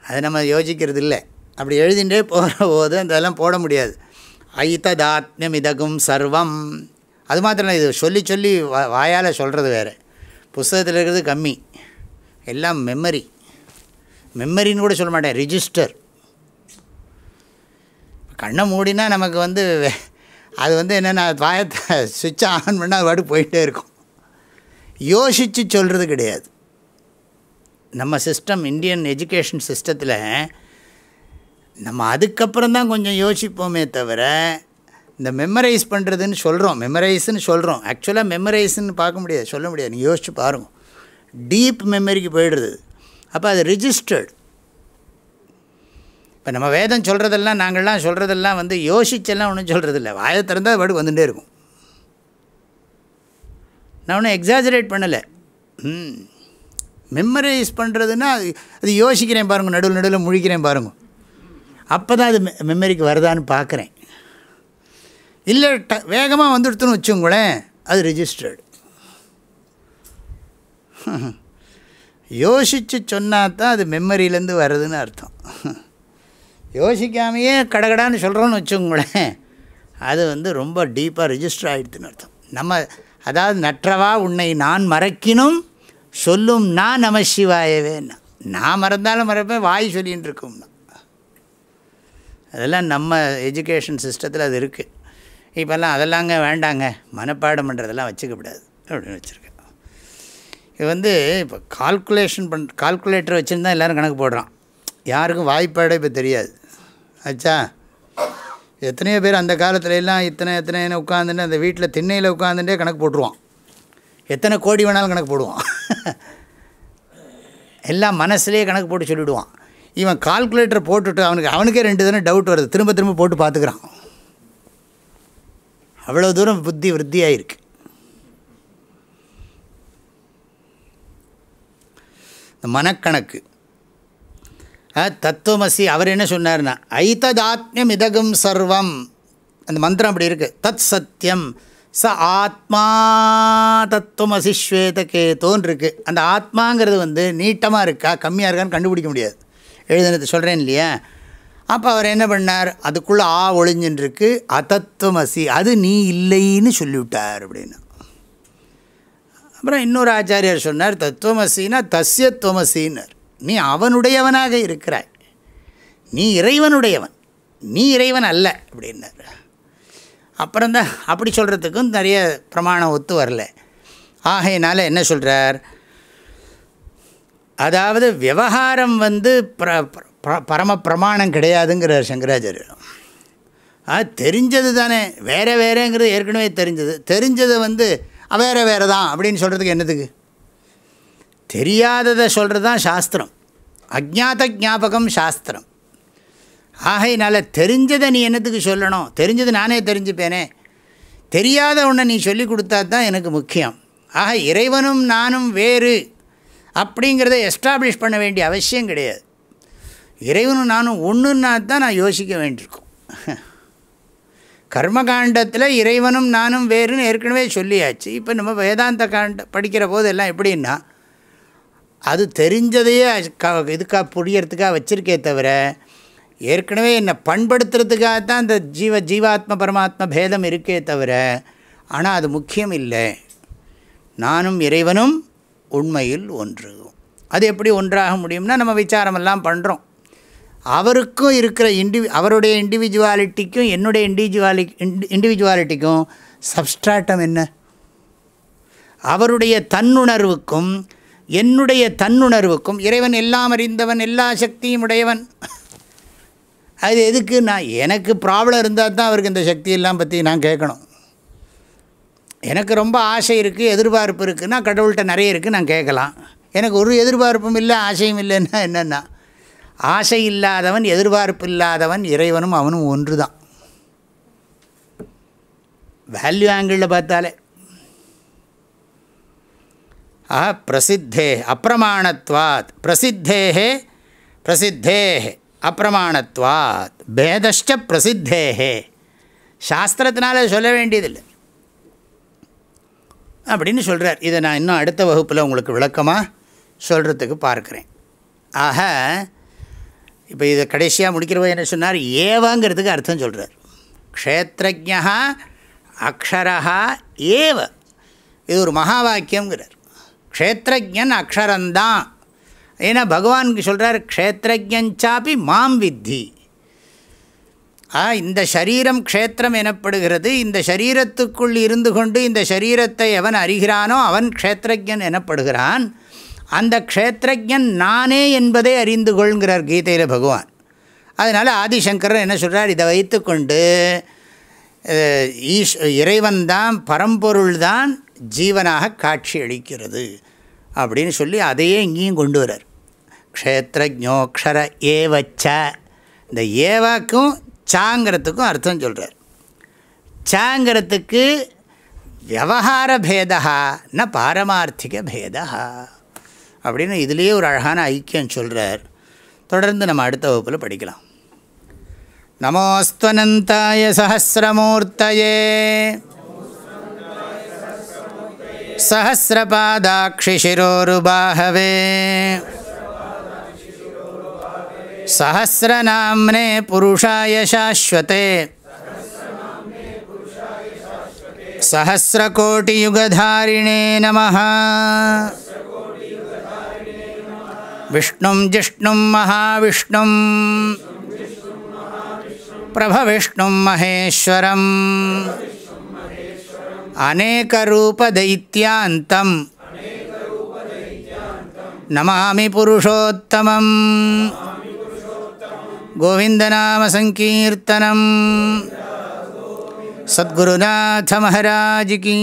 A: அதை நம்ம யோசிக்கிறது இல்லை அப்படி எழுதிகிட்டே போகிற போது அதெல்லாம் போட முடியாது. ஐத்ததாத்மியம் இதகும் சர்வம். அது மாத்திரம் இல்லை இது சொல்லி சொல்லி வாயால் சொல்கிறது வேறு. புஸ்தகத்தில் இருக்கிறது கம்மி. எல்லாம் மெமரி மெமரின்னு கூட சொல்ல மாட்டேன் ரிஜிஸ்டர் கண்ணை மூடினா நமக்கு வந்து அது வந்து என்னென்னா வாயத்தை சுவிட்சை ஆன் பண்ணால் அது பாட்டு போயிட்டே இருக்கும். யோசித்து சொல்கிறது கிடையாது. நம்ம சிஸ்டம் இந்தியன் எஜுகேஷன் சிஸ்டத்தில் நம்ம அதுக்கப்புறம் தான் கொஞ்சம் யோசிப்போமே தவிர இந்த மெமரைஸ் பண்ணுறதுன்னு சொல்கிறோம் மெமரைஸ்ன்னு சொல்கிறோம் ஆக்சுவலாக மெமரைஸ்ன்னு பார்க்க முடியாது சொல்ல முடியாது. நீங்கள் யோசிச்சு பாருங்க. டீப் மெமரிக்கு போயிடுறது. அப்போ அது ரிஜிஸ்டர்டு இப்போ நம்ம வேதம் சொல்கிறதெல்லாம் நாங்கள்லாம் சொல்கிறதெல்லாம் வந்து யோசிச்செல்லாம் ஒன்றும் சொல்கிறதில்ல வாயை திறந்தால் அது வந்துகிட்டே இருக்கும். நான் ஒன்றும் எக்ஸாஜரேட் பண்ணலை. ம். மெமரைஸ் பண்ணுறதுன்னா அது யோசிக்கிறேன் பாருங்கள் நடுவில் நடுவில் முழிக்கிறேன் பாருங்கள் அப்போ தான் அது மெமரிக்கு வருதான்னு பார்க்குறேன் இல்லை ட வேகமாக வந்துடுத்துன்னு வச்சுங்களேன் அது ரிஜிஸ்டர்டு யோசித்து சொன்னால் தான் அது மெமரியிலேருந்து வருதுன்னு அர்த்தம். யோசிக்காமையே கடகடான்னு சொல்கிறோன்னு வச்சுங்களேன் அது வந்து ரொம்ப டீப்பாக ரிஜிஸ்டர் ஆகிடுதுன்னு அர்த்தம். நம்ம அதாவது நற்றவா உன்னை நான் மறக்கினும் சொல்லும் நான் நம சிவாயவேன்னு நான் மறந்தாலும் மறப்பேன் வாய் சொல்லின்னு இருக்கும்னா அதெல்லாம் நம்ம எஜுகேஷன் சிஸ்டத்தில் அது இருக்குது இப்போல்லாம் அதெல்லாங்க வேண்டாங்க. மனப்பாடம் பண்ணுறதெல்லாம் வச்சுக்கப்படாது அப்படின்னு வச்சுருக்கேன். இது வந்து இப்போ கால்குலேஷன் பண் கால்குலேட்டர் வச்சுருந்தா எல்லோரும் கணக்கு போடுறான். யாருக்கும் வாய்ப்பாடே இப்போ தெரியாது. ஆச்சா எத்தனையோ பேர் அந்த காலத்துல எல்லாம் இத்தனை எத்தனை உட்காந்துட்டு அந்த வீட்டில் திண்ணையில் உட்காந்துட்டே கணக்கு போட்டுருவான். எத்தனை கோடி வேணாலும் கணக்கு போடுவான். எல்லாம் மனசுலேயே கணக்கு போட்டு சொல்லிவிடுவான் இவன் கால்குலேட்டர் போட்டுட்டு அவனுக்கு அவனுக்கே ரெண்டு தானே டவுட் வருது. திரும்ப திரும்ப போட்டு பார்த்துக்கிறான். அவ்வளோ தூரம் புத்தி விருத்தியாயிருக்கு. இந்த மனக்கணக்கு. தத்துவமசி அவர் என்ன சொன்னார்னா ஐததாத்மியம் இதகம் சர்வம். அந்த மந்திரம் அப்படி இருக்குது தத் சத்தியம் ச ஆத்மா தத்துவமசி ஸ்வேதகேத்தோன்னு இருக்குது அந்த ஆத்மாங்கிறது வந்து நீட்டமாக இருக்கா கம்மியாக இருக்கான்னு கண்டுபிடிக்க முடியாது. எழுதுனது சொல்கிறேன் இல்லையா? அப்போ அவர் என்ன பண்ணார்? அதுக்குள்ளே ஆ ஒளிஞ்சுன்னு இருக்கு. அதத்துவமசி அது நீ இல்லைன்னு சொல்லிவிட்டார் அப்படின்னு. அப்புறம் இன்னொரு ஆச்சாரியர் சொன்னார் தத்துவமசின்னா தஸ்யத்துவமசின்னார். நீ அவனுடையவனாக இருக்கிறாய். நீ இறைவனுடையவன். நீ இறைவன் அல்ல அப்படின்னார். அப்புறம்தான் அப்படி சொல்கிறதுக்கும் நிறைய பிரமாணம் ஒத்து வரல. ஆகையினால் என்ன சொல்கிறார் அதாவது விவகாரம் வந்து பிர பரம பிரமாணம் கிடையாதுங்கிறார் சங்கராச்சாரியர். ஆ தெரிஞ்சது தானே. வேறு வேறேங்கிறது ஏற்கனவே தெரிஞ்சது. தெரிஞ்சது வந்து வேறு வேறு தான் அப்படின்னு சொல்கிறதுக்கு என்னதுக்கு? தெரியாததை சொல்கிறது தான் சாஸ்திரம். அஜாத ஜாபகம் சாஸ்திரம். ஆகையினால் தெரிஞ்சதை நீ என்னத்துக்கு சொல்லணும்? தெரிஞ்சது நானே தெரிஞ்சுப்பேனே. தெரியாத ஒன்றை நீ சொல்லி கொடுத்தா தான் எனக்கு முக்கியம். ஆக இறைவனும் நானும் வேறு அப்படிங்கிறத எஸ்டாப்ளிஷ் பண்ண வேண்டிய அவசியம் கிடையாது. இறைவனும் நானும் ஒன்றுன்னா தான் நான் யோசிக்க வேண்டியிருக்கும். கர்மகாண்டத்தில் இறைவனும் நானும் வேறுன்னு ஏற்கனவே சொல்லியாச்சு. இப்போ நம்ம வேதாந்த காண்ட படிக்கிற போது எல்லாம் எப்படின்னா அது தெரிஞ்சதையே க இதுக்காக புரியறதுக்காக வச்சுருக்கே தவிர ஏற்கனவே என்னை பண்படுத்துறதுக்காக தான் இந்த ஜீவ ஜீவாத்ம பரமாத்ம பேதம் இருக்கே தவிர ஆனால் அது முக்கியம் இல்லை. நானும் இறைவனும் உண்மையில் ஒன்று. அது எப்படி ஒன்றாக முடியும்னா நம்ம விசாரமெல்லாம் பண்ணுறோம் அவருக்கும் இருக்கிற இண்டிவி அவருடைய இண்டிவிஜுவாலிட்டிக்கும் என்னுடைய இண்டிவிஜுவாலி இண்டிவிஜுவாலிட்டிக்கும் சப்ஸ்ட்ராட்டம் என்ன? அவருடைய தன்னுணர்வுக்கும் என்னுடைய தன்னுணர்வுக்கும் இறைவன் எல்லாம் அறிந்தவன் எல்லா சக்தியும் உடையவன். அது எதுக்கு நான் எனக்கு ப்ராப்ளம் இருந்தால் தான் அவருக்கு இந்த சக்தியெல்லாம் பற்றி நான் கேட்கணும். எனக்கு ரொம்ப ஆசை இருக்குது எதிர்பார்ப்பு இருக்குதுன்னா கடவுள்கிட்ட நிறைய இருக்குது நான் கேட்கலாம். எனக்கு ஒரு எதிர்பார்ப்பும் இல்லை ஆசையும் இல்லைன்னா என்னென்னா ஆசை இல்லாதவன் எதிர்பார்ப்பு இல்லாதவன் இறைவனும் அவனும் ஒன்று தான் வேல்யூ ஆங்கிளில் பார்த்தாலே. ஆ பிரசித்தே அப்பிரமாணத்வாத். பிரசித்தேகே பிரசித்தேகே அப்பிரமாணத்வாத். பேதஷ்ட பிரசித்தேகே சாஸ்திரத்தினால சொல்ல வேண்டியதில்லை. அப்படின்னு சொல்கிறார் இதை நான் இன்னும் அடுத்த வகுப்பில் உங்களுக்கு விளக்கமாக சொல்கிறதுக்கு பார்க்குறேன். ஆக இப்போ இதை கடைசியாக முடிக்கிறவ என்ன சொன்னார்? ஏவங்கிறதுக்கு அர்த்தம் சொல்கிறார் க்ஷேத்திரஜா அக்ஷரா ஏவ. இது ஒரு மகா வாக்கியங்கிறார் க்ஷேத்திரஜன் அக்ஷரந்தான். ஏன்னா பகவானுக்கு சொல்கிறார் க்ஷேத்திரஜாப்பி மாம் வித்தி. ஆ இந்த சரீரம் க்ஷேத்திரம் எனப்படுகிறது. இந்த சரீரத்துக்குள் இருந்து கொண்டு இந்த சரீரத்தை எவன் அறிகிறானோ அவன் க்ஷேத்திரஜன் எனப்படுகிறான். அந்த க்ஷேத்திரஜன் நானே என்பதை அறிந்து கொள்கிறார் கீதையில் பகவான். அதனால் ஆதிசங்கரன் என்ன சொல்கிறார் இதை வைத்துக்கொண்டு ஈஸ் இறைவன் தான் பரம்பொருள் தான் ஜீவனாக காட்சி அளிக்கிறது அப்படின்னு சொல்லி அதையே இங்கேயும் கொண்டு வரார் க்ஷேத்திரஜோக்ஷர ஏவச்ச. இந்த ஏவாக்கும் சாங்கிறதுக்கும் அர்த்தம் சொல்கிறார் சாங்கிறதுக்கு விவகார பேதா ந பாரமார்த்திக பேதா அப்படின்னு இதுலேயே ஒரு அழகான ஐக்கியம் சொல்கிறார் தொடர்ந்து நம்ம அடுத்த வகுப்பில் படிக்கலாம். நமோஸ்துவனந்தாய சகசிரமூர்த்தையே सहस्रपादाक्षिशिरोरुबाहवे। सहस्रनाम्ने पुरुषाय शाश्वते। सहस्रकोटियुगधारिणे नमः। विष्णुं जिष्णुं महाविष्णुं। प्रभविष्णुं महेश्वरम् அநேகரூபதைத்தியாந்தம் நமாமி புருஷோத்தமம் கோவிந்தநாமசங்கீர்த்தனம் சத்குருநாத மகாராஜிக்கு